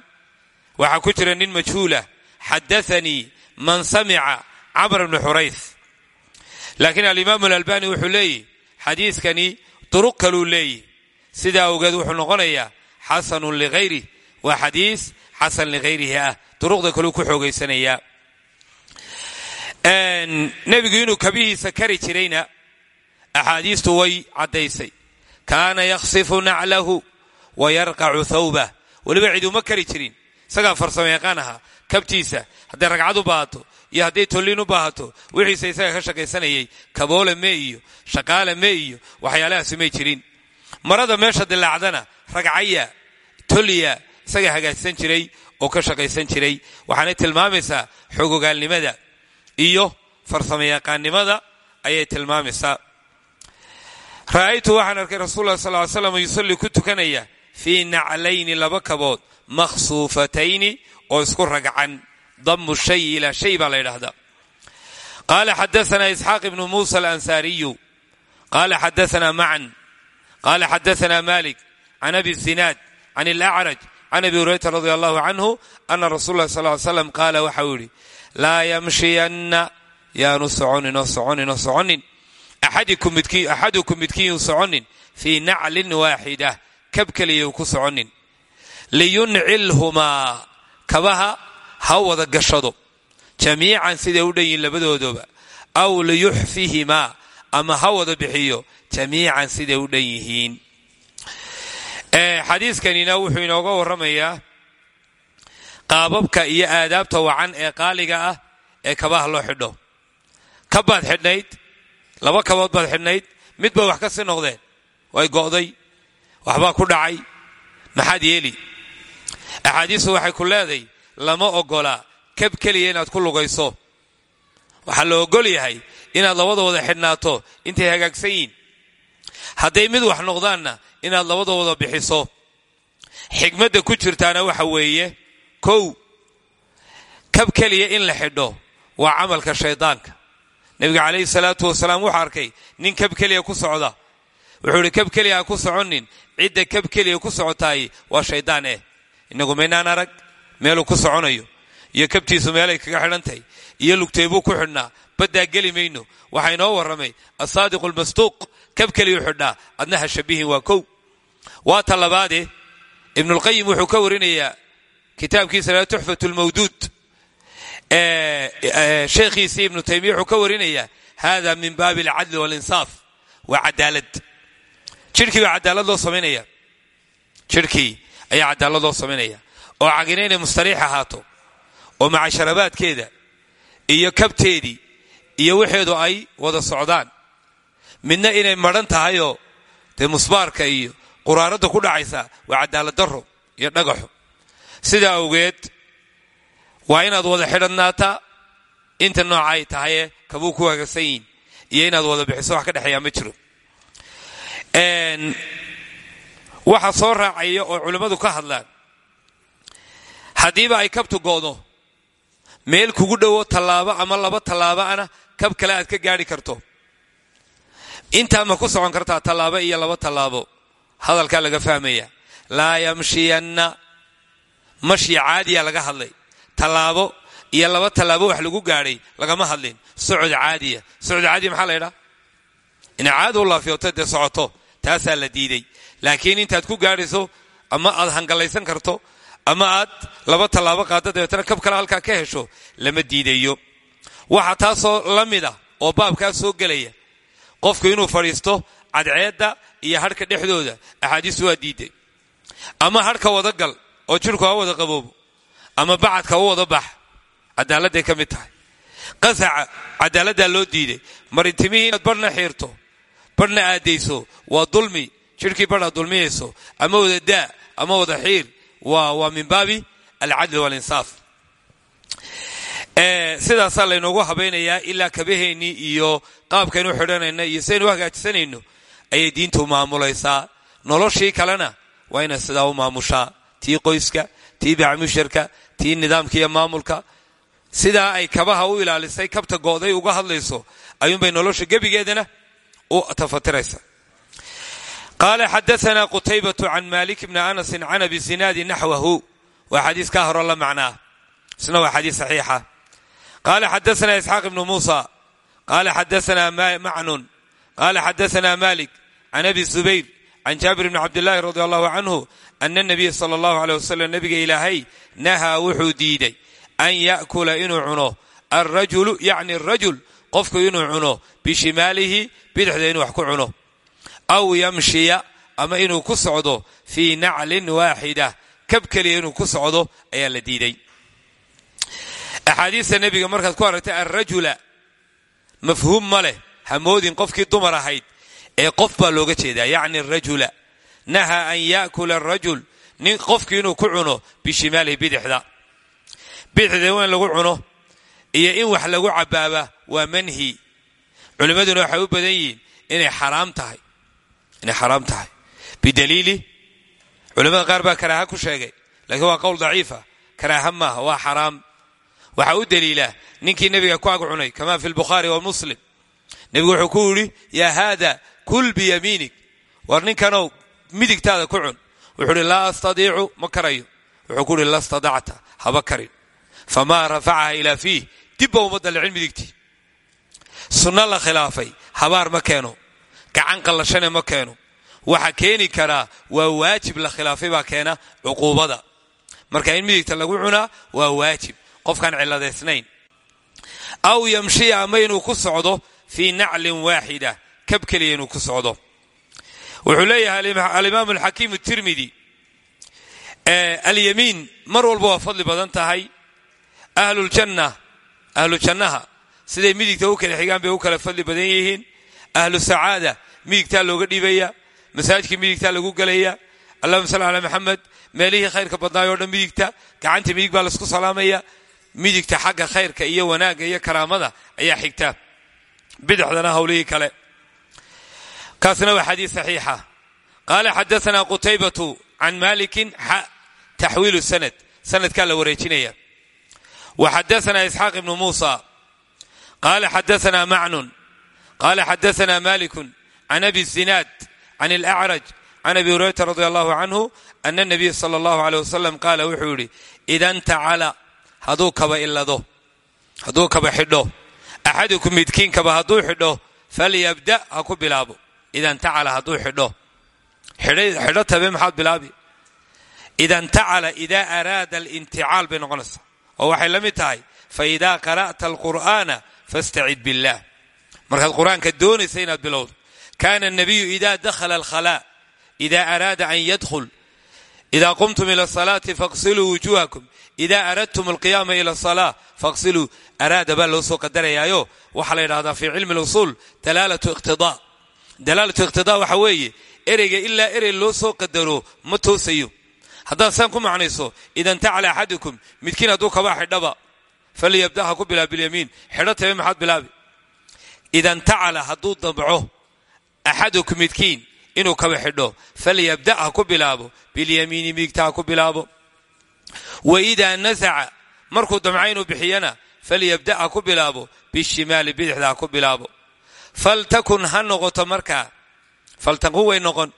waxaa ku jira nin majhuulah xadaanii man samica camr bni xurays laakiin alimaamu alalbani wuxuu leeyihi xadiiskani duruq kaluu leeyihi sidaa awgeed wuxuu noqonayaa xasanun lihayrih waa xadiis xasan likhayrihi ah. Duruqda kaluu ku xoogaysanayaa nebigu inuu kabihiisa kari jirayna axaadiistu way caddaysay. Kaana naclahu wa yarqacu thawbah weliba cid uma kari jirin isagaa farsamo yaqaan ahaa kabtiisa hadday ragcad u baahato iyo hadday tolliin u baahato wixiisa isaga ka shaqaysanayay kaboole me iyo shaqaale me iyo waxyaalahaasi may jirin marada meesha dilaacdana ragcaya tolliya isagaa hagaajsan jiray oo ka shaqaysan jiray waxaanay tilmaamaysaa xogogaalnimada iyo farsamo yaqaannimada ayay tilmaamaysaa ra'aytu waxaan arkay rasul lah sal ly slam yusallii ku tukanaya fii naclayni laba kabood makhsuufatayni oo isku ragcan. Damu shay ilaa shay baa la ydhahdaa qaala xadaana isxaaq ibnu muusa alansaariyu. Qaala xadaana macan. Qaala xadaana malik can abi zinaad can alacraj can abi hurayrata radi allahu canhu ana rasul lah sal slam qaala waxau yidhi laa yamshiyanna yaanu soconin oo soconin axadukum midkiin soconin fii naclin waaxida kab keliya ku soconin. Liyuncilhumaa kabaha ha wada gashado. Jamiican siday u dhan yihiin labadoodoba. Aw liyuxfihimaa ama ha wada bixiyo. Jamiican siday u dhan yihiin. Xadiiskanina wuxuu inooga warramayaa qaababka iyo aadaabta wacan ee qaaliga ah ee kabaha loo xidho. Kabbaad xidhnayd laba kabood baad xidhnayd mid ba wax ka sii noqdeen way go'day waxbaa ku dhacay. Maxaad yeeli? Axaadiistu waxay ku leeday lama ogola kab keliya inaad ku lugayso. Waxaa la ogol yahay inaad labada wada xidhnaato intay hagaagsan yihiin hadday mid wax noqdaanna inaad labada wada bixiso. Xigmadda ku jirtaana waxa weeye kow kab keliya in la xidho waa camalka shaydaanka. Nebiga calayhi salaatu wasalaam wuxuu arkay nin kab keliya ku socda wuxuu kab keliya ku soconin cidda kab keliya ku socotaay waa shaydaan eh. Inagu maynaan arag? Meeluu ku soconayo. Iyo kabtiisu meelay kaga xidhantahay iyo lugteebuu ku xidhnaa. Baddaa geli mayno. Waxaa inoo warramay. Asaadiqu lmasduuq kab keliyu xidhnaa. Adna ha shabihin waa kow. Waa ta labaade ibnulqayim wuxuu ka warinayaa kitaabkiisa tuxfat lmawduud sheekhiisii ibnu taymiya wuxuu ka warinayaa hada min baabi alcadli walinsaaf waa cadaalad jidhkii baa cadaalad loo samaynaya jidhkii ayaa cadaalad loo samaynaya oo cagina inay mustariix ahaato. Oo macasharabaadkeeda iyo kabteedii iyo waxeedu ay wada socdaan. Midna inay madhan tahayoo dee musbaarka iyo quraaradda ku dhacaysa waa cadaalad darro iyo dhagaxo. Sidaa awgeed waa inaad wada xidhannaataa inta nooca ay tahaye kabuu ku hagaagsan yihiin iyo inaad wada bixiso wax ka dhexeeyaa ma jiro waxa soo raacaya oo culimmadu ka hadlaan. Haddiiba ay kabtu go'do meel kugu dhowo tallaabo ama laba tallaaboana kab kale aad ka gaadhi karto. Intaa ma ku socon kartaa tallaabo iyo laba tallaabo. Hadalkaa laga fahmaya. Laa yamshiyanna. Mashyi caadiya laga hadlay. Tallaabo iyo laba tallaabo wax lagu gaadhay lagama hadlin. Socod caadiya. Socod caadiya maxaa la ydhaa ina caadi u laafiyooto dee socoto taasaa la diiday laakiin intaad ku gaadhayso ama aad hangalaysan karto ama aad laba tallaabo qaadda dabeetana kab kale halkaa ka hesho lama diidayo waxa taasoo la mida oo baabkaa soo gelaya. Qofku inuu fadhiisto cadceedda iyo hadhka dhexdooda axaadiistu waa diiday ama hadhka wadagal oo jidhku ha wada qaboobo ama bacadka u wada bax cadaaladday ka mid tahay. Qasaca cadaaladdaa loo diiday marintimihii inaad barhna xiirto barhna aadayso waa dulmi jidhkii barh aad ama wada daa ama wada xiir waa min baabi alcadl walinsaaf. Sidaasaa laynoogu habaynayaa ilaa kabaheennii iyo qaabkaynu xidhanayna iyo sidaynu hagaajisanayno ayay diintu maamulaysaa noloshii kalena waa inay sidaa u maamushaa. Tii qoyska tii bacmusharka tii nidaamka iyo maamulka. Sidaa ay kabaha u ilaalisay kabta go'day uga hadlayso ayuunbay nolosha gebigeedana tafatiraysa qaala xadaana qutaybatu can malik bni anasin can abi zinaadi naxwahu waa xadiis ka horo la macnaa isna waa xadiis saxiixa qaala xadaana isxaaq ibnu muusa qaala xadaana macnun qaala xadaana malik can abi zubayr can jaabir bni cabdillaahi radi allahu canhu ana nabiya sala allahu aleyh wasalam nabiga ilaahay nahaa wuxuu diiday an ya'kula inuu cuno alrajulu yacni arajul qofku inuu cuno bishimaalihi bidixda inuu wax ku cuno. Aw yamshiya ama inuu ku socdo fii naclin waaxida. Kab keliya inuu ku socdo ayaa la diiday. Axaadiista nebiga markaad ku aragtay alrajula mafhuum ma leh hamoodin qofkii dumar ahayd ee qof baa looga jeedaa. Yacni arajula nahaa an ya'kula arajul nin qofkii inuu ku cuno bishimaalihi bidixda. Bidixda in lagu cuno iyo in wax lagu cabaaba waa manhi culimmaduna waxay u badan yihiin inay xaraam tahay. Inay xaraam tahay. Bidaliili culimmada qaar baa karaaha ku sheegay laakiin waa qowl daciifa. Karaaha maaha waa xaraam. Waxaa u daliila ninkii nebiga ku ag cunay kama fi lbukhaari wa muslim. Nebigu wuxuu ku yidhi yaa haada kul biyamiinig war ninkanow midigtaada ku cun. Wuxuu ihi laa astadiicu ma karayo. Wuxuu ku ihi la stadacta haba karin. Famaa rafacaha ilaa fiih dibba uma dallicin midigtii sunno la khilaafay. Habaar ma keeno. Gacan qallashane ma keeno. Waxa keeni karaa waa waajib la khilaafay baa keena cuquubada. Marka in midigta lagu cunaa waa waajib. Qofkaan ciladaysnayn aw yamshiya ama inuu ku socdo fii naclin waaxida kab keliya inuu ku socdo. Wuxuu leeyahay alimaam alxakiim tirmidi alyamiin mar walba waa fadli badan tahay. Ahluljanna ahlu jannaha siday midigta u kala xigaan bay u kala fadli badan yihiin. Ahlu sacaada midigtaa looga dhibaya masaajkii midigtaa lagu gelaya allahuma salli ala maxamed meelihii khayrka badnaayoo dhan midigta gacanta midig baa la isku salaamaya. Midigta xagga khayrka iyo wanaagga iyo karaamada ayaa xigta. Bidixdana hawlihii kale. Kaasna waa xadiis saxiixa. Qaala xadaana qutaybatu can malikin xa taxwiilu sanad. Sanadkaa la wareejinaya. Wa xadaana isxaaq ibnu muusa qaala xadaana macnun qaala xadaana malikun can abi zinaad can alacraj can abi hurayrata radi allahu canhu ana nabiya sala allahu aleyh wasalam qaala wuxuu yidhi ida ntacala hadduu kaba ilado hadduu kaba xidho axadukum midkiinkaba hadduu xidho falyabda ha ku bilaabo ida ntacala hadduu xidho xidho tabe maxaad bilaabi ida ntacala idaa araada alinticaal bay noqonaysaa oo waxay la mid tahay fa idaa qara'ta alqur'aana fastacid billah markaad qur'aanka doonaysa inaad bilowdo kaana nabiyu ida dakhala alkhalaa ida araada an yadkhul ida qumtum ila asalaati faqsiluu wujuhakum ida aradtum alqiyaama ila asalaa faqsiluu araada baa loo soo qadarayaayo waxaa la yidhahdaa fi cilmi lusuul dalaalatu iqtidaa dalaalatu iqtidaa waxa weeye ereyga ilaa erey loo soo qadaro ma toosayo haddaad saan ku macnayso ida ntacala axadukum midkiin hadduu kabaa xidhaba falyabda ha ku bilaab bilyamiin xidho tabe maxaad bilaabi ida ntacala hadduu damco axadukum midkiin inuu kaba xidho falyabda ha ku bilaabo bilyamiini midigta ha ku bilaabo wa idaa nasaca markuu damca inuu bixiyana falyabda ha ku bilaabo bishimaali bidixda ha ku bilaabo faltakun ha noqoto markaa faltakun way noqon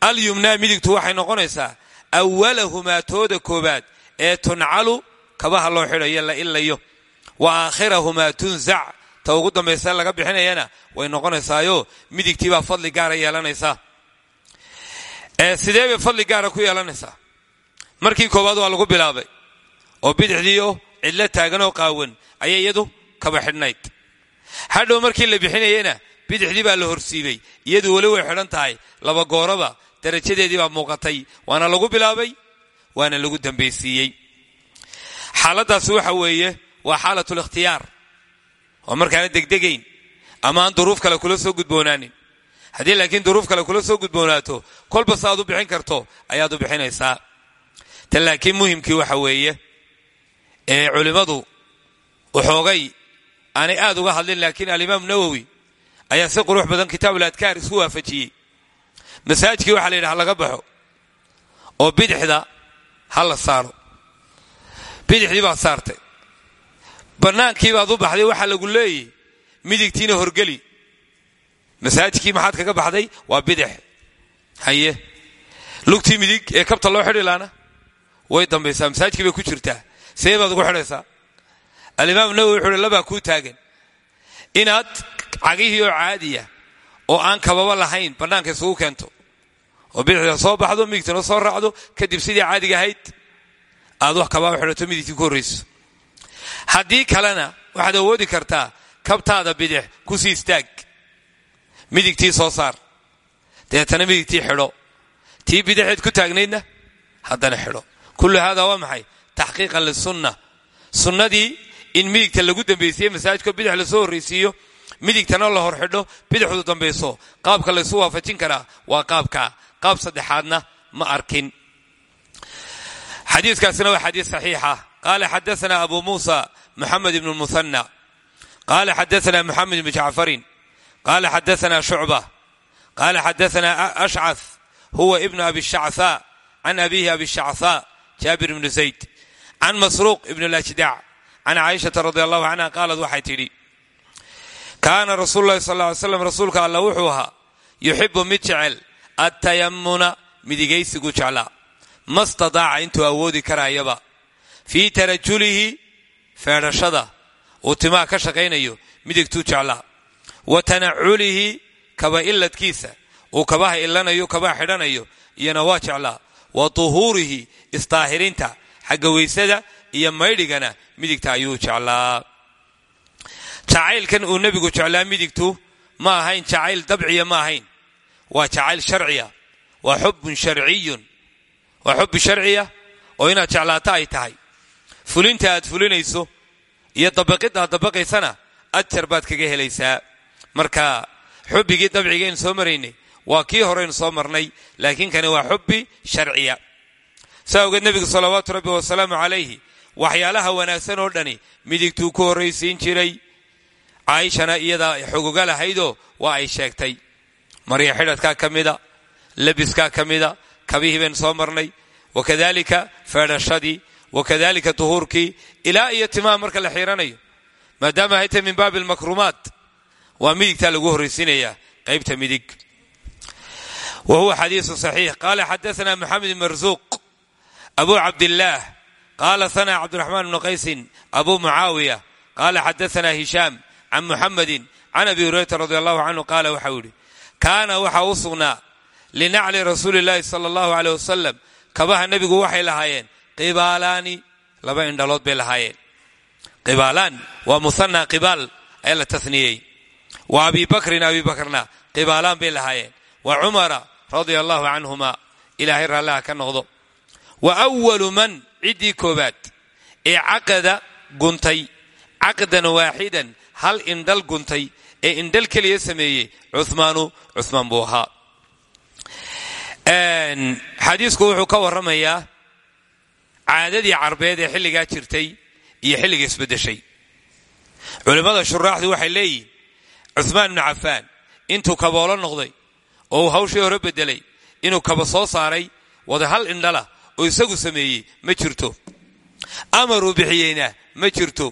alyumnaa midigtu waxay noqonaysaa awalahumaa tooda koobaad ee tuncalu kabaha loo xidhayo la ilayo. Wa aakhirahumaa tunzac ta ugu dambaysa laga bixinayana way noqonaysaayo. Midigtii baa fadli gaara yeelanaysaa sidee bay fadli gaara ku yeelanaysaa markii koowaad waa lagu bilaabay. Oo bidixdiio cidlo taaganoo qaawan ayay iyadu kaba xidhnayd. Hadhow markii la bixinayena bidixdii baa la horsiibay. Iyadu weli way xidhan tahay. Laba gooraba darajadeedii baa muuqatay. Waana lagu bilaabay waana lagu dambaysiiyey xaaladaasi waxa weeye waa xaalatul ikhtiyaar oo markaana degdegayn ama aan duruuf kale kula soo gudboonaanin. Haddii laakiin duruuf kale kula soo gudboonaato kolba sa aad u bixin karto ayaad u bixinaysaa. Tan laakiin muhimkii waxa weeye ee culimmadu waxoogay aanay aad uga hadlin laakiin alimaam nawowi ayaa si qurux badan kitaabul adkaar isku waafajiyey. Masaajkii waxaa la yidhaha laga baxo oo bidixda ha la saaro bidixdii baad saartay. Bannaankii baad u baxday waxaa lagu leeyay midigtiina horgeli. Masaajidkii maxaad kaga baxday? Waa bidix. Haye. Lugtii midig ee kabta loo xidhi laana? Way dambaysaa masaajidkii bay ku jirtaa. See baad ugu xidhaysaa. Alimaam nawowi wuxuu uhi labaa kuu taagan. Inaad cagihii oo caadiya oo aan kababa lahayn bannaanka isugu keento. Oo bidixda soo baxdo midigtana soo raacdo kadib sidii caadiga ahayd aad wax kabaa xidhato midigtii ku horrayso haddii kalena waxaad awoodi kartaa kabtaada bidix ku sii istaag midigtii soo saar dabeetana midigtii xidho. Tii bidixeed ku taagnaydna haddana xidho. Kullu haadaa waa maxay? Taxqiiqan lisunna sunnadii in midigta lagu dambaysiiye masaajidko bidix la soo horraysiiyo midigtana la hor xidho bidixdu dambayso. Qaabka laysu waafajin karaa waa qaabkaa qaab saddexaadna ma arkin xadiikaasina waa xadiis saxiixa. Qaala xadaana abu muusa muxamed ibn muhanna qaala xadaana muxamed ibn jacfarin qaala xadaana shucba qaala xadaana ashcath huwa ibnu abi shactha can abihi abi shactha jaabir ibnu zayd. Can masruuq ibn lajdac can caaishata radi allahu canha qaalad waxay tidhi kaana rasuulu lahi sal ly slam rasuulka alla wuxuu ahaa yuxibu mid jecel attayamuna midigaysigu jeclaa ma stadaaca intuu awoodi karayaba fii tarajulihi feedhashada uu timaha ka shaqaynayo midigtuu jeclaa. Wa tanaculihi kaba iladkiisa uu kabaha ilanayo kabaha xidhanayo iyona waa jeclaa. Wa tuhuurihi istaahirinta xagga weysada iyo maydhigana midigta ayuu jeclaa. Jacaylkan uu nebigu jeclaa midigtu ma ahayn jacayl dabciya ma ahayn. Waa jacayl sharciya waa xubbun sharciyun waa xubbi sharciya oo inaad jeclaato ay tahay. Fulinta aad fulinayso iyo dabaqidda aad dabaqaysana ajar baad kaga helaysaa. Marka xubbigii dabcigaynu soo maraynay waa kii horeynu soo marnay laakiin kani waa xubbi sharciya. Saa ogeed nebigu salawaatu rabbi wasalaamu calayhi waxyaalaha wanaagsan oo dhani midigtuu ku horraysiin jiray. Caaishana iyadaa xogoga lahaydoo waa ay sheegtay. Marya xidhadkaa ka mida labiskaa ka mida kabihii baynu soo marnay wakadalika feedhashadii wakadalika duhuurkii ilaa iyo timaha marka la xiiranayo maadaama hayta min baabi almakruumaat waa midigtaa lagu horraysiinayaa qaybta midig. Wa huwa xadiisu saxiix. Qaala xadaana moxamed bn marsuuq abu cabdillaah qaala sana cabdiraxmaan bnu qaysin abu mucaawiya qaala xadaana hishaam can muxamedin can abi hurayrata radi allahu canhu qaala waxau yidhi kaana waxa u sugnaa linacli rasuuli llaahi sala allahu aleyh wasalam kabaha nebigu waxay lahaayeen qibaalaani laba indhalood bay lahaayeen. Qibaalaan waa musanaa qibaal ayaa la tasniyey. Wa abi bakrin abi bakrna qibaalaan bay lahaayeen. Wa cumara radia allahu canhuma ilaahay raallaha ka noqdo. Wa walu man ciddii koobaad ee caqada guntay caqdan waaxidan hal indhal guntay ee indhal keliya sameeyey cumaanu cumaan buu ahaa xadiisku wuxuu ka warramayaa caadadii carbeed ee xilligaa jirtay iyo xilliga isbeddeshay. Culimmada shuraaxdu waxay leeyihiin cumaan ibnu cafaan intuu kaboolo noqday oo uu hawshii hore beddelay inuu kaba soo saaray wada hal indhala oo isagu sameeyey ma jirto. Amaruu bixiyeyna ma jirto.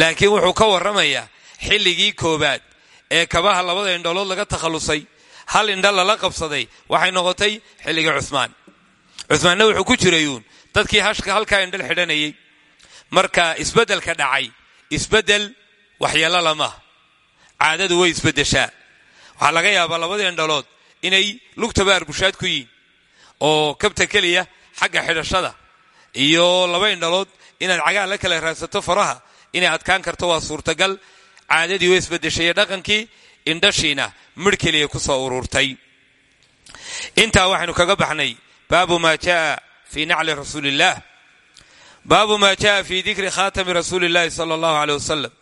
Laakiin wuxuu ka warramayaa xilligii koobaad ee kabaha labada indhalood laga takhallusay hal indha lala qabsaday waxay noqotay xilligii cumaan cumaanna wuxuu ku jirayuun dadkii hashka halkaa indhal xidhanayay. Marka isbeddelka dhacay isbeddel waxyeello lamaah caadadu way isbeddeshaa. Waxaa laga yaabaa labadii indhalood inay lugtaba arbushaad ku yihiin oo kabta keliya xagga xidhashada iyo laba indhalood inaad cagaa la kala raadsato faraha inay adkaan karto waa suurtagal. Caadadii way isbeddeshaye dhaqankii indhashiina midh keliya ku soo ururtay. Intaa waxaynu kaga baxnay baabu maa jaa fii nacli rasuuli illaah baabu maa jaa fii dikri khaatami rasuuli illahi sala allahu aleyh wasalam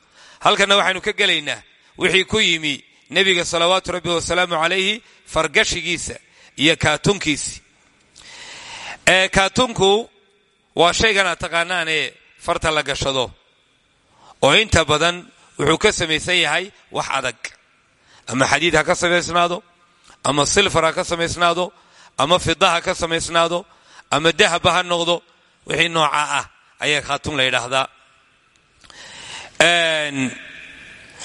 halkanna waxaynu ka gelaynaa wixii ku yimi nebiga salawaatu rabbi wasalaamu calayhi fargashigiisa iyo kaatunkiisi. Kaatunku waa shaygan aad farta la gashado. Oo inta badan wuxuu ka samaysan yahay wax adag ama xadiid ha ka samaysnaado ama silfar ha ka samaysnaado ama fida ha ka samaysnaado ama dahaba ha noqdo wixii nooca ah ayaa khaatun la yidhaahdaa.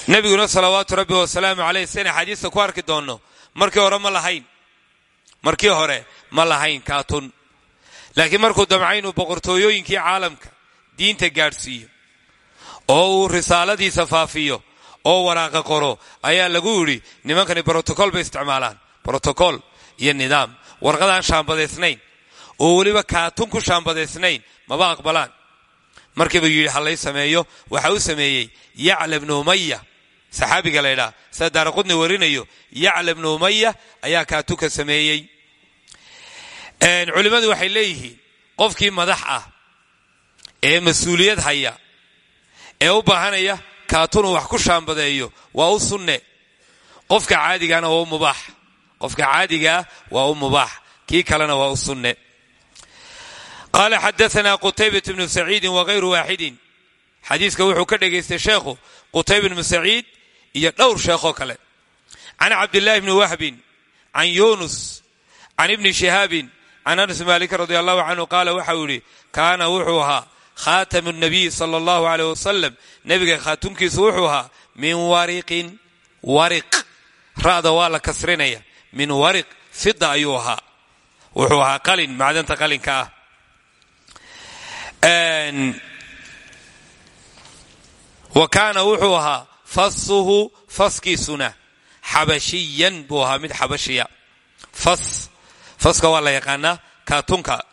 Nebiguna salawaatu rabbi wasalaamu caleyh sian axaadiista ku arki doonno markii hore ma lahayn. Markii hore ma lahayn kaatun. Laakiin markuu damca inuu boqortooyooyinkii caalamka diinta gaadhsiiyo oo uu risaaladiisa faafiyo oo waraaqa qoro ayaa lagu yidhi nimankani brotocol bay isticmaalaan. Brotocol iyo nidaam. Warqadaan shaambadaysnayn oo weliba kaatun ku shaambadaysnayn maba aqbalaan. Markiiba yidhi halay sameeyo. Waxa u sameeyey yacla bnu umaya saxaabiga laydhaa sida daaraqudni warinayo yacla bnu umaya ayaa kaatunka sameeyey. Culimmadu waxay leeyihiin qofkii madax ah ee mas'uuliyad haya ee u baahanaya kaatunuu wax ku shaambadeeyo. Waa u sunne. Qofka caadigaana waa u qofka caadigaa waa u mubaax. Kii kalena waa u sunne. Qaala xadaana qutaybat bnu saciidin wagayru waaxidin. Xadiiska wuxuu ka dhegaystay sheekhu qutayba bnu saciid iyo dhowr sheekhoo kale. Can cabdillaahi bni wahbin can yunus can ibni shihaabin can anas maalik radi allahu canhu qaala waxau yidhi kaana wuxuu ahaa khaatamu nabiy sala allahu aleyh wasalam nebiga khaatumkiisu wuxuu ahaa min wariqin wariq ra'da waa la kasrinaya min wariq fida ayuu ahaa wuxuu ahaa qalin macdanta qalinka ah wa kaana wuxuu ahaa fasuhu faskiisuna xabashiyan buu ahaa mid xabashiya fas faska waa la yaqaanaa kaatunka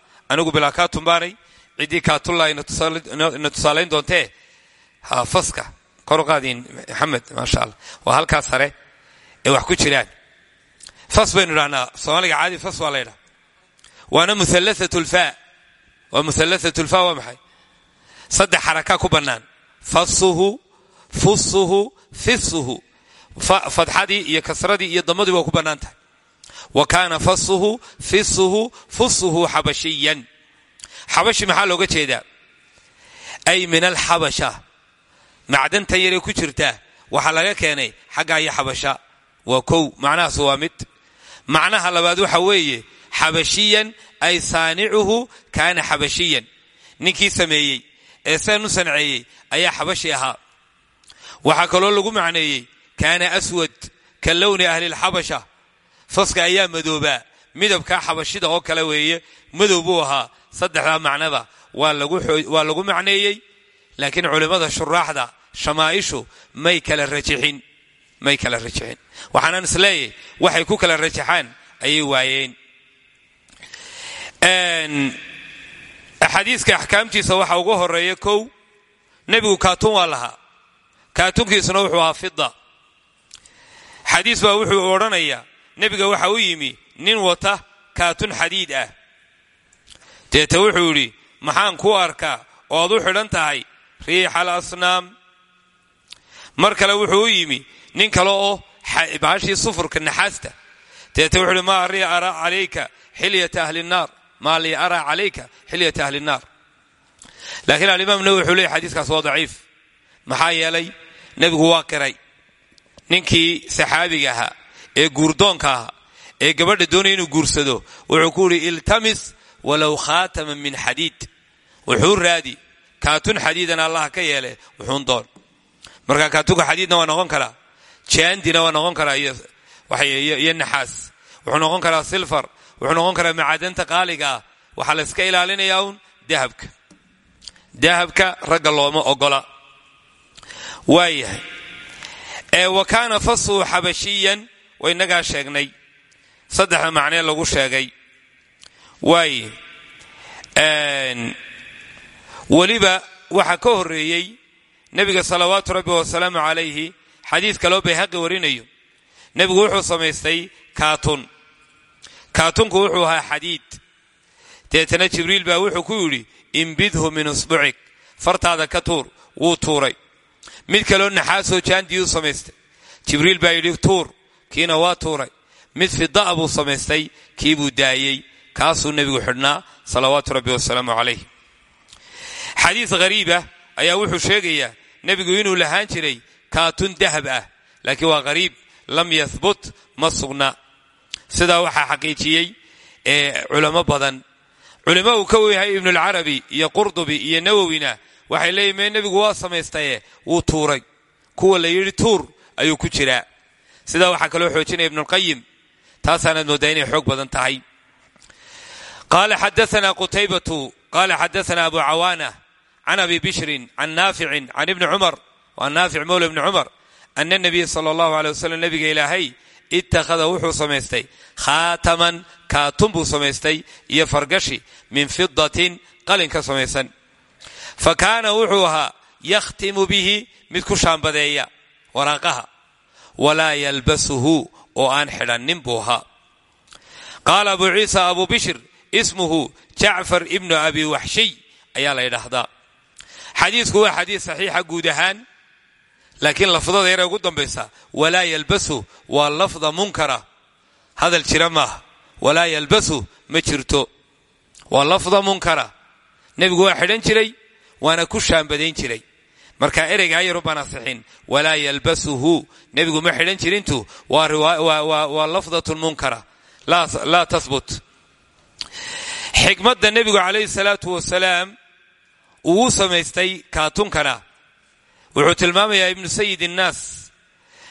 ciddii kaatulla ina tusaalayn doontee? Faska. Kor qaadiin maxamed maasha allah waa halkaas sare ee wax ku jiraan. Fas baynu idhahnaa soomaaliga caadi fas waa la ydhaha waana muhallaat lfa waa muhallaat lfa waa maxay? Saddex xaraka ku bannaan. Fasuhu fusuhu fisuhu fadxadii iyo kasradii iyo damadii waa ku bannaan tahay wa kaana fasuhu fisuhu fusuhu xabashiyan xabashi maxaa looga jeedaa? Ay min alxabasha. Macdantan yaree ku jirtaa waxaa laga keenay xaggaa iyo xabasha. Waa kow macnahaas waa mid. Macnaha labaad waxa weeye xabashiyan ay saanicuhu kaana xabashiyan. Ninkii sameeyey ee seen u sanceeyey ayaa xabashi ahaa. Waxaa kaloo lagu macneeyey kaana aswad ka lowni ahlilxabasha faska ayaa madoobaa midabkaa xabashida oo kale weeye madow buu ahaa saddexdaa macnada waa lagu macneeyey laakiin culimmada shuraaxda shamaa'ishu may kala rajixin may kala rajixin. Waxaanan isleeyahy waxay ku kala rajaxaan ayay waayeen. Axaadiiska axkaamtiisa waxa ugu horreeya kow nebigu kaatun waa lahaa. Kaatunkiisuna wuxuu ahaa fida xadiis baa wuxuu odhanayaa nebiga waxa u yimi nin wata kaatun xadiid ah deeta wuxuu yidhi maxaan ku arkaa? Oo ad u xidhan tahay riixa alasnaam mar kale wuxuu u yimi nin kale oo bahashii sufurka naxaasta. Deeta wuxuu yidhi maa rii araa calayka xilyata ahli nnaar maa lii araa calayka xilyata ahli nnaar laakiin alimaam nawowi wuxuu leeyay xadiiskaas waa daciif. Maxaa yeelay nebigu waa qiray ninkii saxaabiga ahaa ee guurdoonka ahaa ee gabadha doonaya inuu guursado wuxuu ku yidhi iltamis walow khaataman min xadiid. Wuxuu raadi kaatun xadiidan allaha ka yeele wuxuun doon. Marka kaatunka xadiidna waa noqon karaa jaandina waa noqon karaa iyo naxaas. Wuxuu noqon karaa silfar wuxuu noqon karaa macadanta qaaliga ah. Waxaa la iska ilaalinayaa uun dahabka. Dahabka ragga looma ogola. Waayahay ee wa kaana fasuu xabashiyan wa innagaa sheegnay. Saddexda macnee lagu sheegay waaye weliba waxaa ka horreeyey nebiga salawaatu rabbi wasalaamu calayhi xadiid kaloo bayhaqi warinayo. Nebigu wuxuu samaystay kaatun. Kaatunku wuxuu ahaa xadiid. Deetana jibriil baa wuxuu ku yidhi imbidhu min usbucik. Fartaada ka tuur wuu tuuray. Mid kaloo naxaasoo jaandiyuu samaystay. Jibriil baa yidhi tuur. Kiina waa tuuray. Mid fida'a buu samaystay kii buu daayey kaasuu nebigu xidhnaa salawaatu rabbi wasalaamu calayh. Xadiis hariibah ayaa wuxuu sheegayaa nebigu inuu lahaan jiray kaatun dahab ah laakiin waa hariib lam yahbut ma sugna. Sidaa waxaa xaqiijiyey culamo badan culimo uu ka yahay ibnulcarabi iyo qurdubi iyo nawowina waxay leeyihiin mee nebigu waa samaystaye wuu tuuray. Kuwa la yidhi tuur ayuu ku jiraa. Sidaa waxaa kaloo xoojinaya ibnulqayim taasaanaad mooddaa inay xoog badan tahay qaala xadaana qutaybatu qaala xadaana abu cawaana can abi bishrin can naaficin can ibni cumar waa naafic mowla ibni cumar ana nabiya sala allahu aley wasalam nabiga ilaahay ittakhada wuxuu samaystay khaataman kaatun buu samaystay iyo fargashi min fidatin qalin ka samaysan fa kaana wuxuu ahaa yakhtimu bihi mid ku shaambadeeya waraaqaha walaa yalbasuhu oo aan xidhannin buu ahaa qaala ismuhu jacfar ibnu abi waxshiy ayaa la ydhaahdaa xadiisku waa xadiis saxiixa guud ahaan laakiin lafdada yare ugu dambaysa walaa yalbasu waa lafda munkara. Hadal jira maaha walaa yalbasu ma jirto. Waa lafda munkara. Nebigu waa xidhan jiray waana ku shaambadayn jiray. Marka ereygaa yaru baan asixin walaa yalbasuhu. Nebigu ma xidhan jirintu waa lafdatun munkara. Laa tahbut xikmadda nebigu calayhi salaatu wasalaam uu samaystay kaatunkana. Wuxuu tilmaamayaa ibnu sayid innaas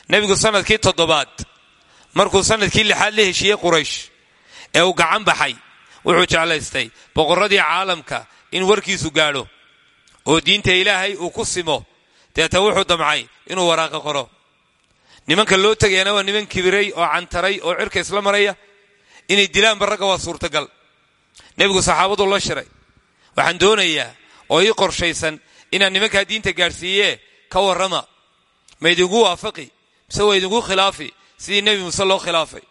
nebigu sannadkii toddobaad markuu sannadkii lixaad la heshiiyey quraysh ee uu gacan baxay wuxuu jeclaystay boqorradii caalamka in warkiisu gaadho oo diinta ilaahay uu ku simo deeta wuxuu damcay inuu waraaqa qoro. Nimanka loo tegayana waa niman kibiray oo cantaray oo cirka isla maraya inay dilaanba ragga waa suurtagal nebigu saxaabadu la shiray. Waxaan doonayaa oo ii qorshaysan inaan nimankaa diinta gaadhsiiye ka warrama. Ma idinku waafaqi mise waa idinku khilaafi sidii nebi muuse loo khilaafay?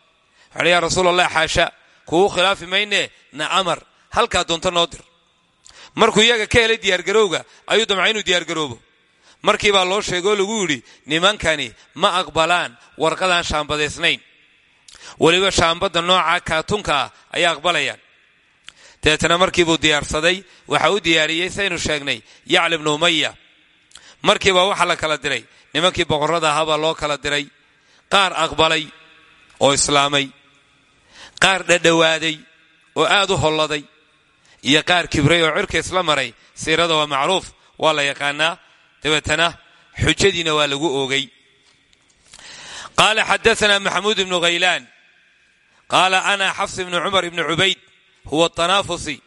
Waxahi yaa rasuul allah xaasha kugu khilaafi mayne na amar halkaa doonto noo dir. Markuu iyaga ka helay diyaargarowga ayuu damca inuu diyaargaroobo. Markii baa loo sheegay oo lagu yidhi nimankani ma aqbalaan warqadaan shaambadaysnayn weliba shaambadda nooca kaatunka ah ayay aqbalayaan dabeetana markiibuu diyaarsaday waxa u diyaariyey saynu sheegnay yacla ibnu umaya markiiba waxaa la kala diray nimankii boqorrada ahaabaa loo kala diray qaar aqbalay oo islaamay qaar dhadhowaaday oo aad u holladay iyo qaar kibray oo cirka isla maray. Siirada waa macruuf waa la yaqaanaa. Dabeetana xujadiina waa lagu oogay. Qaala xadaana maxamuud ibnu khaylaan qaala ana xafs ibnu cumar ibnu cubayd huwa tanaafusi.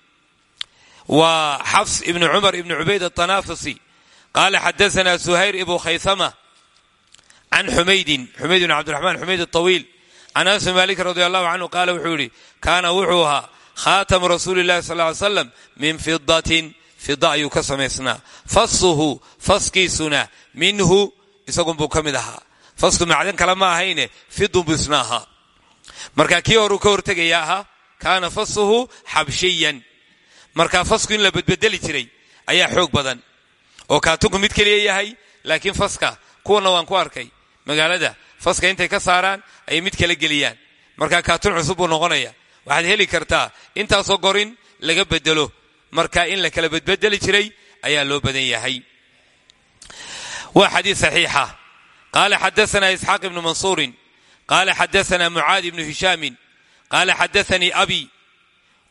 Waa xafs ibnu cumar ibnu cubayd atanaafusi qaala xadaana suhayr ibnu khaysama can xumaydin xumayd bn cabdiraxmaan xumayd aطawiil can anas malik radi allahu canhu qaala wuxuu yidhi kaana wuxuu ahaa khaatamu rasuuli llahi sal ly slam min fidatin fida ayuu ka samaysnaa fasuhu faskiisuna minhu isagunbuu ka mid ahaa. Fasku macdan kale ma ahayne fidunbuu isna ahaa. Marka kii horuu ka hortegaya ahaa kaana fasuhu xabshiyan. Marka fasku in la bedbedeli jiray ayaa xoog badan oo kaatunku mid keliya yahay laakiin faska kuwana waan ku arkay. Magaalada faska intay ka saaraan ayay mid kala geliyaan. Marka kaatun cusub buu noqonaya. Waxaad heli kartaa intaasoo gorin laga bedelo marka in la kala bedbedeli jiray ayaa loo badan yahay. Waa xadiid saxiixa. Qaala xadaana isxaaq ibnu mansuurin. Qaala xadaana mucaad ibnu hishaamin qaala xadaanii abi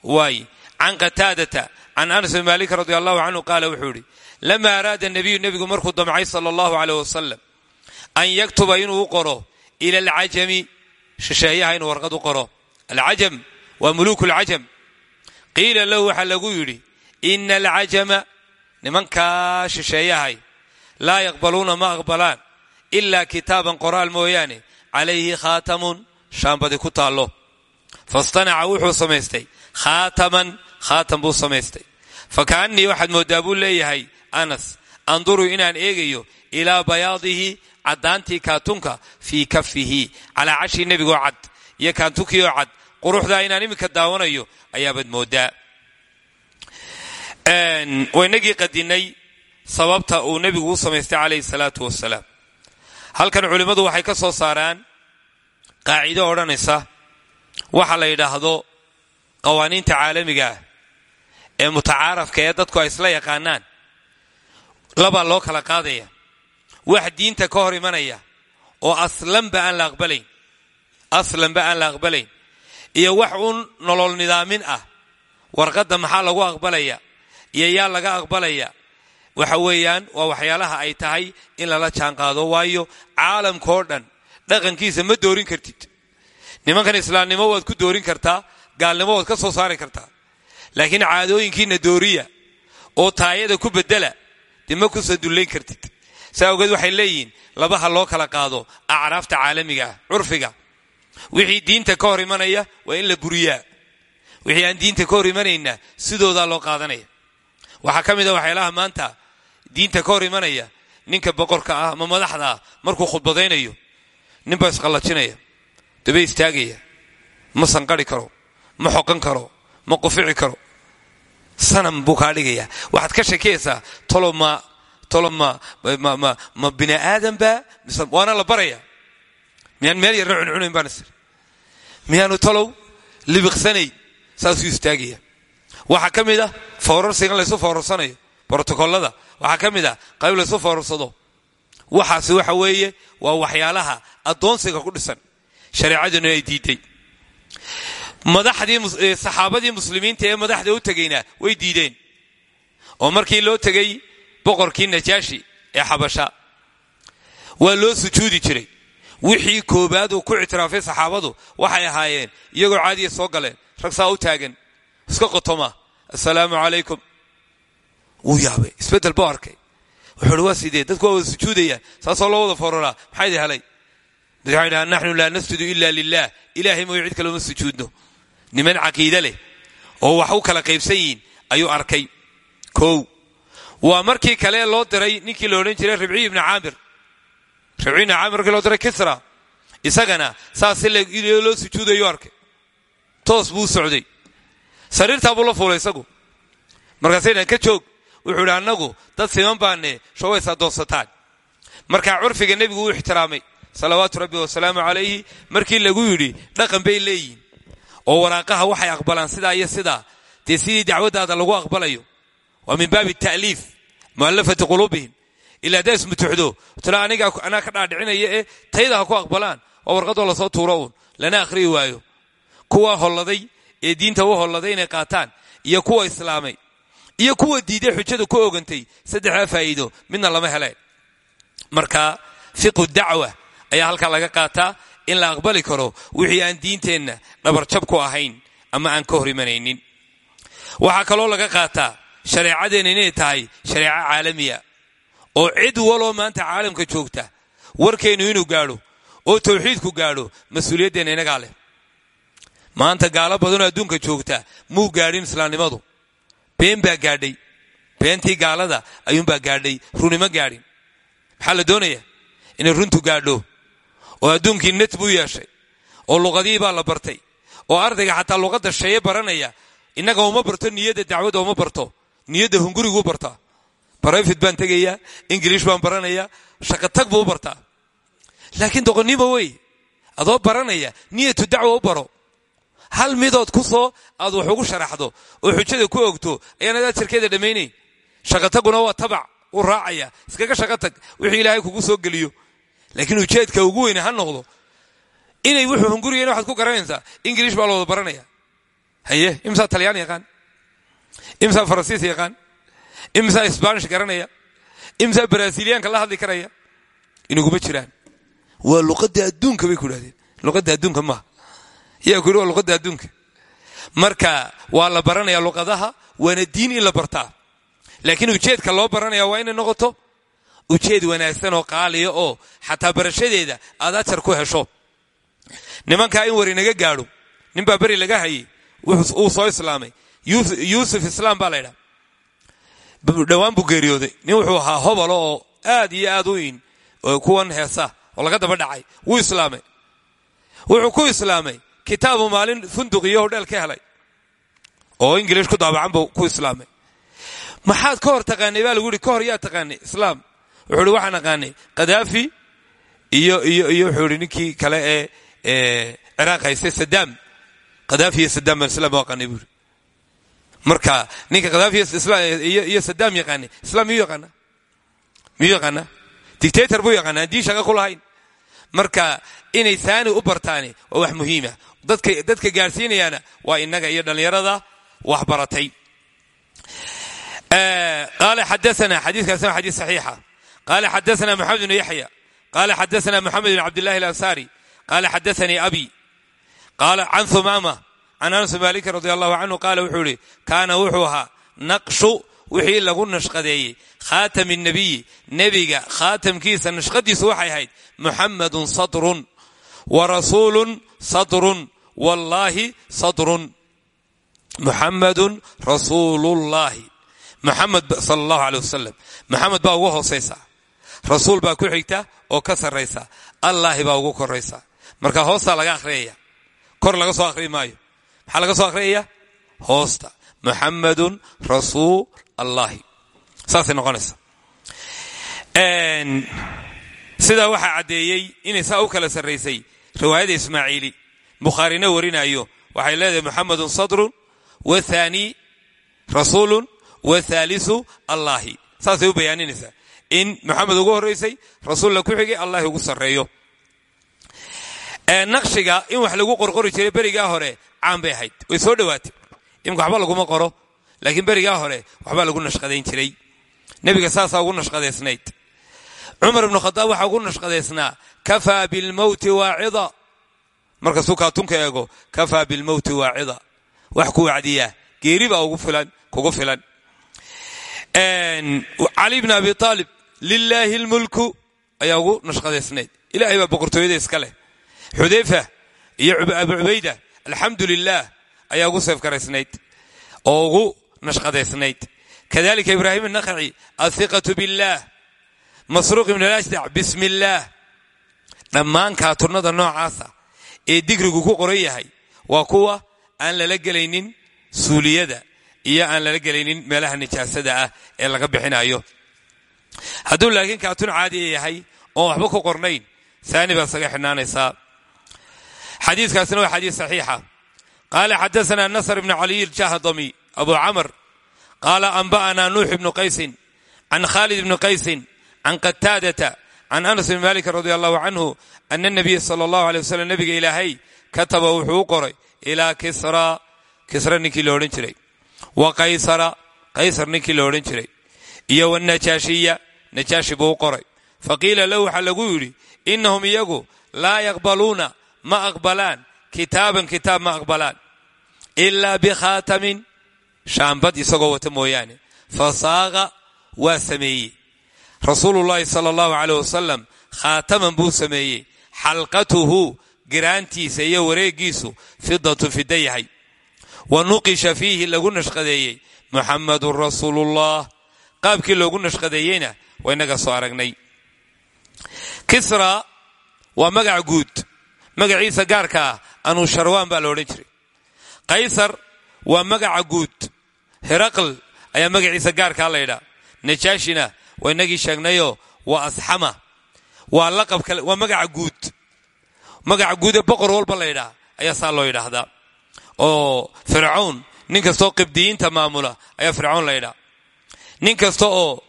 waay can qataadata can anas bn maalik radi allahu canhu qaala wuxuu yidhi lama araada nabiyu nebigu markuu damcay sala allahu aleyh wasalam an yaktuba inuu u qoro ila alcajami shisheeyaha inuu warqad u qoro alcajam waa muluuk lcajam qiila lahu waxaa lagu yidhi ina alcajama nimankaa shisheeyahay laa yaqbaluuna ma aqbalaan ilaa kitaaban qoraal mooyaane calayhi khaatamun shaambadi ku taallo fastanaca wuxuu samaystay khaataman khaatam buu samaystay fakaannii waxaad mooddaa buu leeyahay anas anduru inaan eegayo ilaa bayaadihi caddaantii kaatunka fii kafihi calaa cashii nebigoo cad iyo kaantunkiioo cad quruxdaa inaan iminka daawanayo ayaabaad mooddaa waynagii qadinay sababta uu nebigu u samaystay calayhi salaatu wasalaam halkan culimmadu waxay ka soo saaraan qaacido odhanaysa waxa la yidhaahdo qawaaniinta caalamiga ah ee mutacaarafka ee dadku ay isla yaqaanaan. Labaa loo kala qaadaya. Wax diinta ka hor imanaya oo aslanba aan la aqbalayn. Aslanba aan la aqbalayn. Iyo wax uun nolol nidaamin ah. Warqadda maxaa lagu aqbalaya? Iyo yaa laga aqbalaya? Waxa weeyaan waa waxyaalaha ay tahay in lala jaanqaado waayo caalamkaoo dhan dhaqankiisa ma doorin kartid nimankan islaamnimo waad ku doorin kartaa gaalnimo waad ka soo saari kartaa. Laakiin caadooyinkiina dooriya oo taayada ku bedela dee ma kusa dullayn kartid. Saa awgeed waxay leeyihiin labaha loo kala qaado acraafta caalamiga ah curfiga. Wixii diinta ka hor imanaya waa in la buriyaa. Wixii aan diinta ka hor imanayna sidoodaa loo qaadanaya. Waxaa ka mid a waxyaalaha maanta diinta ka hor imanaya ninka boqorka ah ama madaxda ah markuu khudbadaynayo ninbaa isqallajinaya daba istaagaya ma sanqari karo ma xoqan karo ma qufici karo. Sanam buu kaa dhigaya waxaad ka shakiyaysaa tolo ma tolo ma ma bini aadanba mise waana la baraya? Miyaan meel yarna cuncunayn baan isir miyaanu tolow libiqsanayn saasuu istaagaya. Waxaa ka mid ah foorarsigan laysu foorarsanayo brotokollada waxaa ka mid ah qayb laysu foorarsado waxaasi waxa weeye waa waxyaalaha addoonsiga ku dhisan shareecaduna ay diiday madaxdii saxaabadii muslimiinta ee madaxda u tegayna way diideen. Oo markii loo tegey boqorkii najaashi ee xabasha waa loo sujuudi jiray. Wixii koobaad uu ku ictiraafay saxaabadu waxay ahaayeen iyagoo caadiya soo galeen rag saa u taagan iska qotoma assalaamu calaykum. Wuu yaabay isbeddel buu arkay. Wuxuuhi waa sidee? Dadku waa wada sujuudayaan saasoo loo wada fororaa maxaa idin helay waxay dhahaan naxnu laa nasjudu ila lilah ilaahay mooyo cid kale uma sujuudno. Niman caqiide leh oo wax u kala qaybsan yihiin ayuu arkay. Kow waa markii kale loo diray ninkii la odhan jiray ribciy ibni caamir. Ribciy ibni caamir markii loo diray kisra. Isagana saas si loo sujuudayu arkay. Toos buu socday. Sariirtaa buu la fuulay isagu. Markaasay dhan ka joog wuxuu idhi annagu dad siman baane showays addoonsataan markaa curfiga nebigu u ixtiraamay salawaatu rabbi wasalaamu calayhi markii lagu yidhi dhaqan bay leeyihiin oo waraaqaha waxay aqbalaan sidaa iyo sidaa. Dee sidii dacwaddaada lagu aqbalayo. Waa min baabi ta'liif mu'allafati quluubihim. Ilaa haddaa ismutuxdo tila aniga anaa ka dhaadhicinaya ee tayda ha ku aqbalaan. Waa warqadoo la soo tuuro uun. Lana akhriyi waayo. Kuwa holladay ee diinta u holladay inay qaataan. Iyo kuwa islaamay. Iyo kuwa diiday xujada ku ogantay saddexdaa faa'iido. Midna lama heleen marka fiqu dacwa ayaa halkaa laga qaataa in la aqbali karo wixii aan diinteenna dhabarjab ku ahayn ama aan ka hor imanaynin waxaa kaloo laga qaataa shareecadeenna inay tahay shareeco caalamiya oo cid waloo maanta caalamka joogta warkeennu inuu gaadho oo tawxiidku gaadho mas'uuliyaddeenna inagaa leh. Maanta gaalo badanoo adduunka joogta muu gaadhin islaamnimadu. Been baa gaadhay. Beentii gaalada ayuunbaa gaadhay. Runimo gaadhin. Maxaa la doonayaa? Inay runtu gaadho oo adduunkii net buu yeeshay oo luqadihii baa la bartay oo ardayga xataa luqadda sheeye baranaya innaga uma barto niyadda dacwadda uma barto niyadda hunguriguu bartaa barayfid baan tegayaa ingiliish baan baranayaa shaqatag buu u laakiin doqonnimo wey adoo baranaya niyatu dacwa u baro. Hal midood ku soo aad wax ugu sharaxdo oo xujada ku ogto ayaanad ajarkeeda dhammaynayn shaqataguna waa tabac u raacaya iskaga shaqatag wixii ilaahay kugu soo geliyo laakiin ujeedka ugu weyne ha noqdo. Inay wuxuu hunguriyen waxaad ku garanaysaa ingiliish baa la wada baranaya. Haye imsaa talyaan yaqaan. Imsaa faransiis yaqaan. Imsaa isbaanish garanaya. Imsaa brasiliyaanka la hadli karaya. Inaguma jiraan. Waa luqadda adduunka bay ku idhahdeen luqadda adduunka maaha yaa ku yidhi waa luqadda adduunka. Marka waa la baranaya luqadaha waana diin in la bartaa. Laakiin ujeedka loo baranaya waa inay noqoto ujeed wanaagsan oo qaaliya oo xataa barashadeeda aad ajar ku hesho. Nimankaa in wari naga gaadho ninbaa beri laga hayay uu soo islaamay. Yuusuf islaam baa laydhaa dhowaan buu geeriyooday. Nin wuxuu ahaa hobalo oo aad iyo aad u in kuwan heesa oo laga daba dhacay. Wuu islaamay. Wuxuu ku islaamay kitaabu maalin funduq iyo hodheel ka helay oo ingiliish ku daabacan buu ku islaamay. Maxaad ka hor taqaanay baa lagu yihi ka hor yaa taqaanay islaam wuxuu ihi waxaan aqaanay kadaafi iyo iyo iyo wuxuu ninkii kale ee ciraaq haystay sadaam kadaafi iyo sadaam baan islam u aqaanay marka ninka kadaafi iyo sadaam yaqaanay islam miyuu yaqaana miyuu yaqaanaa? Dictator buu yaqaana haddii shaqa ku lahayn. Marka inay saani u bartaani waa wax muhiima dadka dadka gaadhsiinayaana waa innaga iyo dhallinyarada wax baratay qaala xadaana xadiikaasna waa xadiis saxiixa qaala xadaana moxamed bnu yaxya qaala xadaana moxamed bn cabdillahi alansaari qaala xadaanii abi qaala can humaama can anas malikin radi allahu canhu qaala wuxuu ihi kaana wuxuu ahaa naqshu wixii lagu nashqadeeyey khaatami nabiyi nebiga khaatamkiisa nashqadiisu waxay ahayd muxamadun sadrun wa rasuulun sadrun wallaahi sadrun muxamadun rasuulullaahi muxamed sala allahu aleh wasalam muxamed baa hoosaysaa rasuul baa ku xigta oo ka sarraysa. Allaahi baa ugu koraysa marka hoostaa laga akhriyaya kor laga soo akhriyi maayo. Maxaa laga soo akhriyaya hoosta. Muxamadun rasuul allahi saasay noqonaysa sidaa waxaa caddeeyey inay saa u kala sarraysay riwaayada ismaaciili. Bukhaarina warinayo waxay leedahay muxamedun sadrun wathani rasuulun wathaalisu allahi saasay u bayaaninaysaa in moxamed ugu horraysay rasuulla ku xigay allahi ugu sarreeyo. Naqshiga in wax lagu qorqori jiray berigaa hore caan bay ahayd. Way soo dhowaatay imka waxba laguma qoro laakiin berigaa hore waxbaa lagu nashqadayn jiray. Nebiga saasaa ugu nashqadaysnayd cumar ibnu khadaab waxaa ugu nashqadaysnaa kafaa bilmowti waacida. Markasuu kaatunka eego kafaa bilmowti waacida. Wax ku wacdiyaa geeri baa kugu filan. Cali bn abi aalib lilaahi lmulku ayaa ugu nashqadaysnayd ilahay baa boqortooyada iska leh xudayfa iyo abu cubayda alxamdu lilah ayaa ugu seefgaraysnayd oo ugu nashqadaysnayd kadalika ibraahim anakhaci athiqatu biاllah masruuq ibn alashdac bismi illaah dhammaan kaaturnada noocaasa ee digrigu ku qoran yahay waa kuwa aan lala gelaynin suuliyada iyo aan lala gelaynin meelaha nijaasada ah ee laga bixinayo hadduu laakiin kaatun caadiya yahay oon waxba ku qornayn saani baad saga xidhnaanaysaa xadiikaasina waa xadiis saxiixa. Qaala xadaana nasr bn caliy jahdami abu camr qaala anba'ana nuux ibnu qaysin can khalid ibni qaysin can qataadata can anas bn malik radi allahu canhu ana nabiya sala allahu alay waslm nabiga ilaahay kataba wuxuu u qoray ilaa kisra. Kisra ninkii la odhan jiray. Wa qaysara. Qaysar ninkii la jiray. Iyo wanajaashiya najaashi buu u qoray. Faqiila lahu waxaa lagu yidhi inahum iyagu laa yaqbaluuna ma aqbalaan. Kitaaban kitaab ma aqbalaan. Ilaa bikhaatamin shaambad isagoo wata mooyaane. Fasaaqa waa sameeyey. Rasuulullaahi sala allahu caleyh wasalam khaataman buu sameeyey. Xalqatuhu giraantiisa iyo wareegiisu fidatu fida yahay. Wa nuqisha fiihi lagu nashqadeeyey. Muxammadun rasuulullah. Qaabkii loogu nashqadeeyeyna waa inaga soo aragnay. Kisra waa magac guud. Magaciisa gaarka ah anuu sharwaan baa la odhan jiray. Qaysar waa magaca guud. Heraql ayaa magaciisa gaarkaa laydhaa najaashina waa inagii sheegnayoo waa asxama. Waa laqabka waa magaca guud. Magaca guudee boqor walba laydhaa ayaa saa loo yidhaahdaa. Oo fircawn nin kastaoo qibdiyiinta maamula ayaa fircawn laydhaa nin kasta oo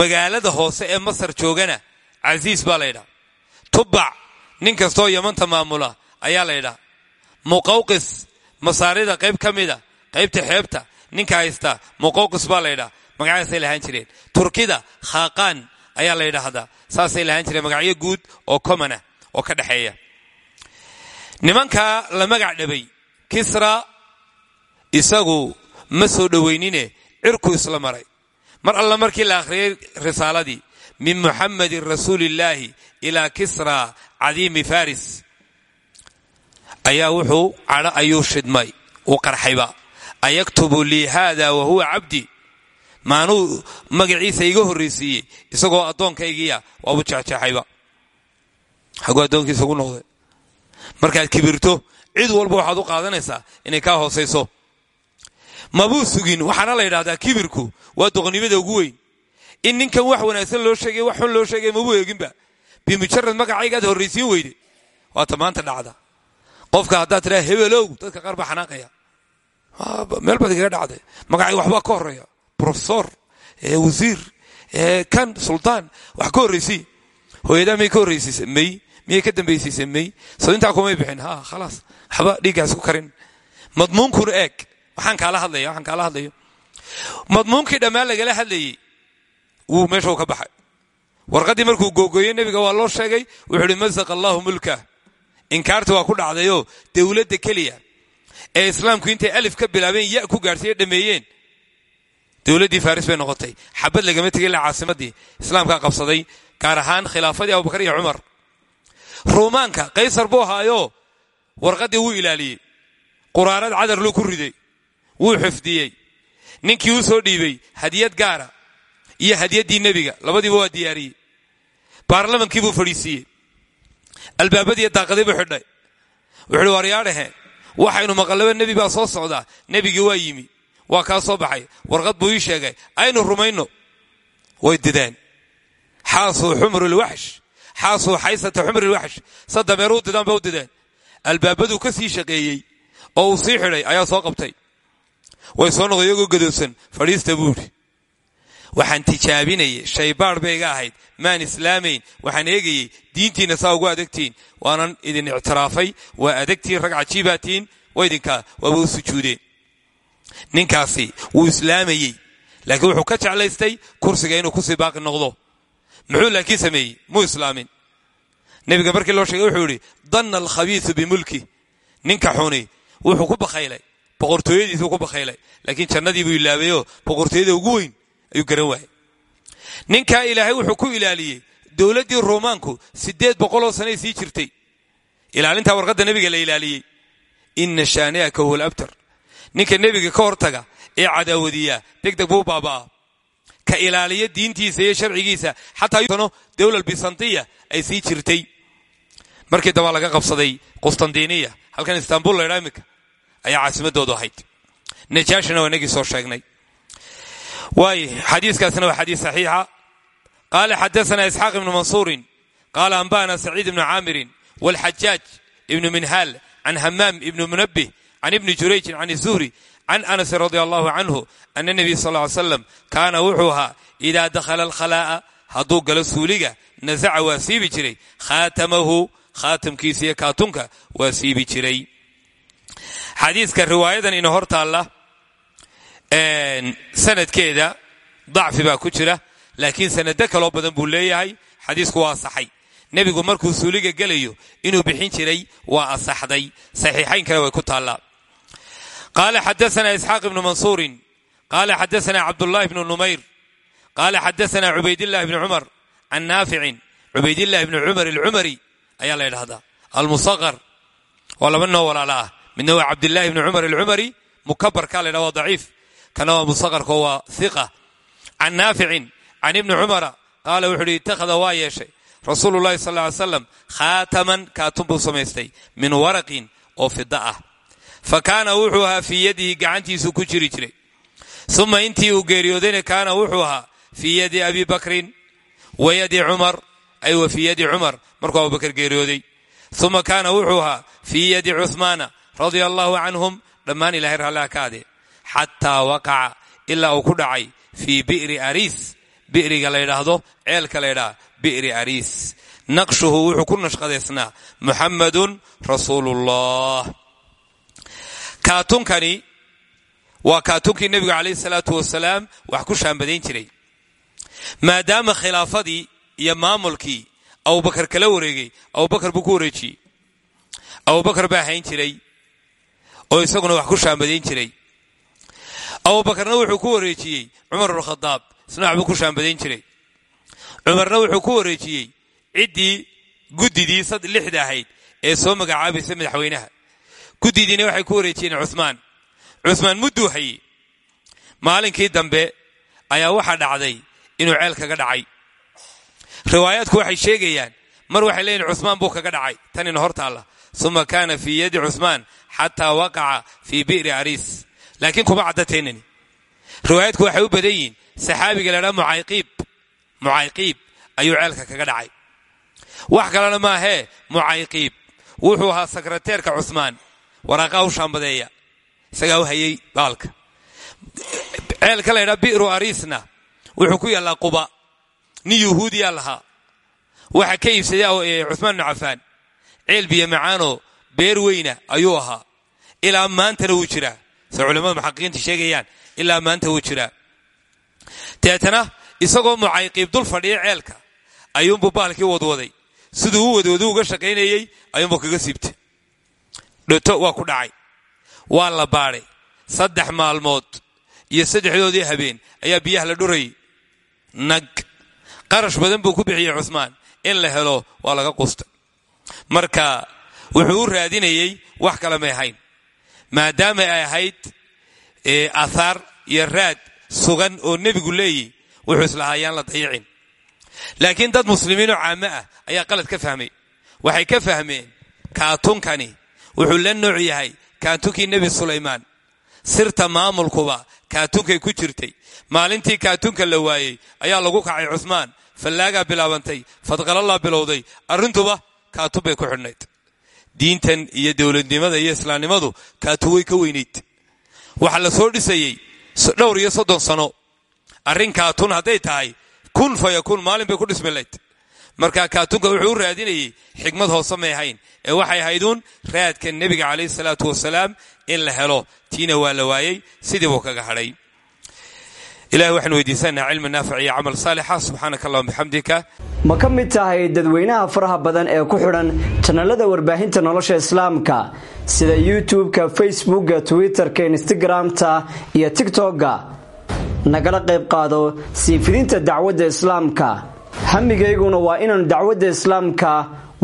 magaalada hoose ee masar joogana casiis baa laydhaa tubac nin kastaoo yamanta maamula ayaa laydhaa muqawqis masaarida qayb ka mida qaybta xeebta ninka haysta muqawqis baa laydhaa magacaasay lahaan jireen. Turkida khaaqaan ayaa la ydhaahdaa saasay lahaan jireen. Magacyo guud oo common ah oo ka dhexeeya nimankaa la magac dhabay kisra isagu ma soo dhoweynine cirku isla maray mar alla markii la akhriyey risaaladii min muxamadin rasuulillaahi ilaa kisra cadiimi faris ayaa wuxuu cadho ayuu shidmay uu qarxayba. Ayaktubu lii haada wa huwa cabdi maanuu magaciisa iga horraysiiyey isagoo addoonkaygiiya waabu jexjeexayba xaguu addoonkiisa ugu noqday. Markaad kibirto cid walba waxaad u qaadanaysaa inay kaa hoosayso mabuu sugin waxaana la yidhahdaa kibirku waa doqonnimada ugu weyn. In ninkan wax wanaagsan loo sheegay wax xun loo sheegay mabuu eeginba bimujarad magacaygaad horraysiin weyde. Waata maanta dhacda. Qofka haddaad tidhaha hebelow dadka qaar baa xanaaqaya. Meel baad igaga dhacday. Magacayga waxbaa ka horreeya. Profesor wasiir kan suldaan wax ka horraysii hooyadaa miyay ka horraysiisa may miyay ka dambaysiisa may. Soo kumay bixin. Ha khalaas. Waxba dhiiggaas ku karin. Madmuunkuna eeg waxaan kaala hadlaya waxaan kaala hadlayo madmuunkii dhammaan lagala hadlayey wuu meeshuu ka baxay. Warqaddii markuu googooyey nebiga waa loo sheegay wuxuu uhi masaqa allahu mulka. Inkaarti waa ku dhacdayoo dowladda keliya ee islaamku intay alif ka bilaabeen ya ku gaadhsiiye dhameeyeen. Dowladdii faris bay noqotay. Xabad lagama tegay ilaa caasimaddii islaamkaa qabsaday gaar ahaan khilaafadii abubakar iyo cumar. Ruumaanka qaysar buu ahaayoo warqaddii wuu ilaaliyey. Quraarad cadar luu ku riday wuu xifdiyey. Ninkii u soo dhiibay hadiyad gaara iyo hadiyaddii nebiga labadiiba waa diyaariyey. Baarlamankii buu fadhiisiiyey. Albaabadiiyo daaqadii buu xidhay. Wuxuuhi waaryaadhahe waxaynu maqallaba nebi baa soo socdaa nebigii waa yimi. Waa kaa soo baxay. Warqad buu ii sheegay. Aynu rumayno. Way dideen. Xaasuu xumrulwaxsh xaasuu xaysata xumrilwaxsh sa dameeruu didaan ba u dideen. Albaabaduu ka sii shaqeeyey oo uu sii xidhay ayaa soo qabtay way soo noqday iyagoo gadoosan fadhiista buu idhi waxaan tijaabinayay. Shaybaar bay ahayd. Maan islaamayn waxaan eegayey diintiinna saa ugu adegtiin waanan idin ictiraafay. Waa adegtiin rag cajiibaatiin waa idinkaa waaba u sujuudeen. Ninkaasi wuu islaamayey laakiin wuxuu ka jeclaystay kursiga inuu ku sii baaqi noqdo. Muxuu laakiin sameeyey? Muu islaamin. Nebiga markii loo sheegay wuxuu yidhi danna alkhabiisu bimulki ninka xuni wuxuu ku bakhaylay boqortooyadiisuu ku bakhaylay. Laakiin jannadii buu ilaabayoo boqortooyada ugu weyn ayuu garan waayay ninkaa ilaahay wuxuu ku ilaaliyey dowladdii ruumaanku siddeed boqoloo sanay sii jirtay. Ilaalintaa warqadda nebiga la ilaaliyey. Inna shaani'aka huwa alabtar. Ninka nebiga ka hortaga ee cadaawadiyaa deg deg buu baaba'aa. Ka ilaaliya diintiisa iyo sharcigiisa xataa dowlal bisantiya ay sii jirtay. Markii dambaa laga qabsaday qustandiniya halkan istanbul laydhaa iminka ayaa caasimadoodu ahayd. Najaashina waa inagii soo sheegnay. Waay xadiiskaasina waa xadiis saxiixa. Qaala xadaana isxaaq ibnu mansuurin qaala anba'ana saciid ibnu caamirin wاlxajaaj ibnu minhaal can hamaam ibnu munabih can ibni jurayjin can zuhri can anas radi allahu canhu ana nebiy sal ly slam kaana wuxuu ahaa idaa dakhala alkhalaa'a hadduu galo suuliga nasaca waa siibi jiray khaatamahu khaatamkiisa iyo kaatunka waa jiray xadiiska riwaayadan ina hor taalla sanadkeeda dacfi baa ku jira laakiin sanado kaloo badan buu leeyahay xadiisku waa asaxay nebigu markuu suuliga gelayo inuu bixin jiray waa asaxday. Saxiixayn kale way ku taallaa. Qaala xadaana isxaaq ibnu mansuurin qaala xadaana cabdullahi bnu numayr qaala xadaana cubaydillahi bni cumar can naaficin cubaydillahi bni cumar alcumari ayaa la ydhahdaa almusaqar waa laba noo walaala ah midna waa cabdillahi bni cumar alcumari mukabarka la ydhah waa daciif. Kana waa musaqarko waa hiqa can naaficin can ibni cumara qaala wuxu uhi ittakhada waa yeeshay. Rasuulu llahi sal ly slam khaataman kaatun buu samaystay min waraqin oo fida ah. Fa kaana wuxuu ahaa fii yadihi gacantiisuu ku jiri jiray. Uma intii uu geeriyoodayna kaana wuxuu ahaa fii yadi abi bakrin wa yadi cumar ay wa fii yadi cumar markuu abubakar geeriyooday. Uma wuxuu radia allahu canhum dhammaan ilahay raalliha ka adee xataa waqaca ilaa uu ku dhacay fii bi'ri ariis bi'riga la ydhaahdo ceelka la ydhaha bi'ri ariis naqshuhu wuxuu ku nashqadaysnaa muxammadun rasuulullah. Kaatunkani waa kaatunkii nebigu calayhi salaatu wasalaam wax ku shaambadayn jiray. Maadaama khilaafadii iyo maamulkii abubakar kala wareegay abubakar buu ku wareejiyey. Abubakar baa hayn jiray oo isaguna wax ku shaambadayn jiray. Abubakarna wuxuu ku wareejiyey cumar bnukhadaab isna waxbuu ku shaambadayn jiray. Cumarna wuxuu ku wareejiyey ciddii guddidii lixda ahayd ee soo magacaabaysa madaxweynaha. Guddidiina waxay ku wareejiyeen cumaan cumaan mudduu hayey maalinkii dambe ayaa waxaa dhacday inuu ceel kaga dhacay. Riwaayaadku waxay sheegayaan mar waxay leeyihiin cumaan buu kaga dhacay. Tanina hor taalla uma kaana fii yadi cumaan xataa waqaca fii bi'ri ariis laakiin kuma caddateynani riwaayaadku waxay u badan yihiin. saxaabiga laydhaa mucayqiib ayuu ceelka kaga dhacay wax kalena maahee mucayqiib wuxuu ahaa sekreteerka cusmaan waraaqaha u shaambadeeya isagaa u hayay baalka ceelka laydhaa bi'ru ariisna wuxuu ku yaallaa quba nin yuhuudiyaa lahaa waxa ka iibsaday cumaan bnu cafaan ceel biyo macaanoo beer weyna ayuu ahaa. Ilaa maantana wuu jiraa se culamada muxaqiqiinta sheegayaan ilaa maanta wuu jiraa deetana isagoo mucayqiib dul fadhiya ceelka ayuunbuu baalkii wadwaday siduu u wadwadu uga shaqaynayey ayuunbuu kaga siibtay. Dhoto waa ku dhacay. Waa la baadhay saddex maalmood iyo saddexdoodii habeen ayaa biyaha la dhurayay nag. Qarash badan buu ku bixiyey cusmaan. In la helo waa laga qustay marka wuxuu u raadinayey wax kale may ahayn. Maadaama ay ahayd ahaar iyo raad sugan oo nebigu leeyihi wuxuu islahaa ayaan la dayicin. Laakiin dad muslimiinoo caamo ah ayaa qalad ka fahmay. Waxay ka fahmeen kaatunkani wuxuu la nooc yahay kaatunkii nebi sulaymaan. Sirta maamulkuba kaatunkay ku jirtay. Maalintii kaatunka la waayey ayaa lagu kacay cusmaan fallaagaa bilaabantay fadqalalaa bilowday. Arrintuba kaatun bay ku xidhnayd diintan iyo dowladnimada iyo islaamnimadu kaatun way ka weynayd waxaa la soo dhisayey dhowr iyo soddon sano. Arrin kaatun hadday tahay kun fa yakun maalin bay ku dhismi layd marka kaatunka wuxuu u raadinayey xikmad hoose may ahayn ee waxay ahayduun raadka nebiga calayhi salaatu wasalaam in la helo. Tiina waa la waayey sidii buu kaga hadhay ilahi waxaan weydiisanaa cilmi naafic iyo camal saalixa. Subxaanaka allahuma bixamdika ma ka mid tahay dadweynaha faraha badan ee ku xidhan janalada warbaahinta nolosha islaamka sida youtube-ka facebookga twitter-ka instagram-ta iyo tigtokga nagala qayb qaado siifidinta dacwadda islaamka. Hamigayguna waa inaannu dacwadda islaamka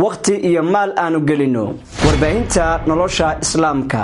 wakhti iyo maal aanu gelinno warbaahinta nolosha islaamka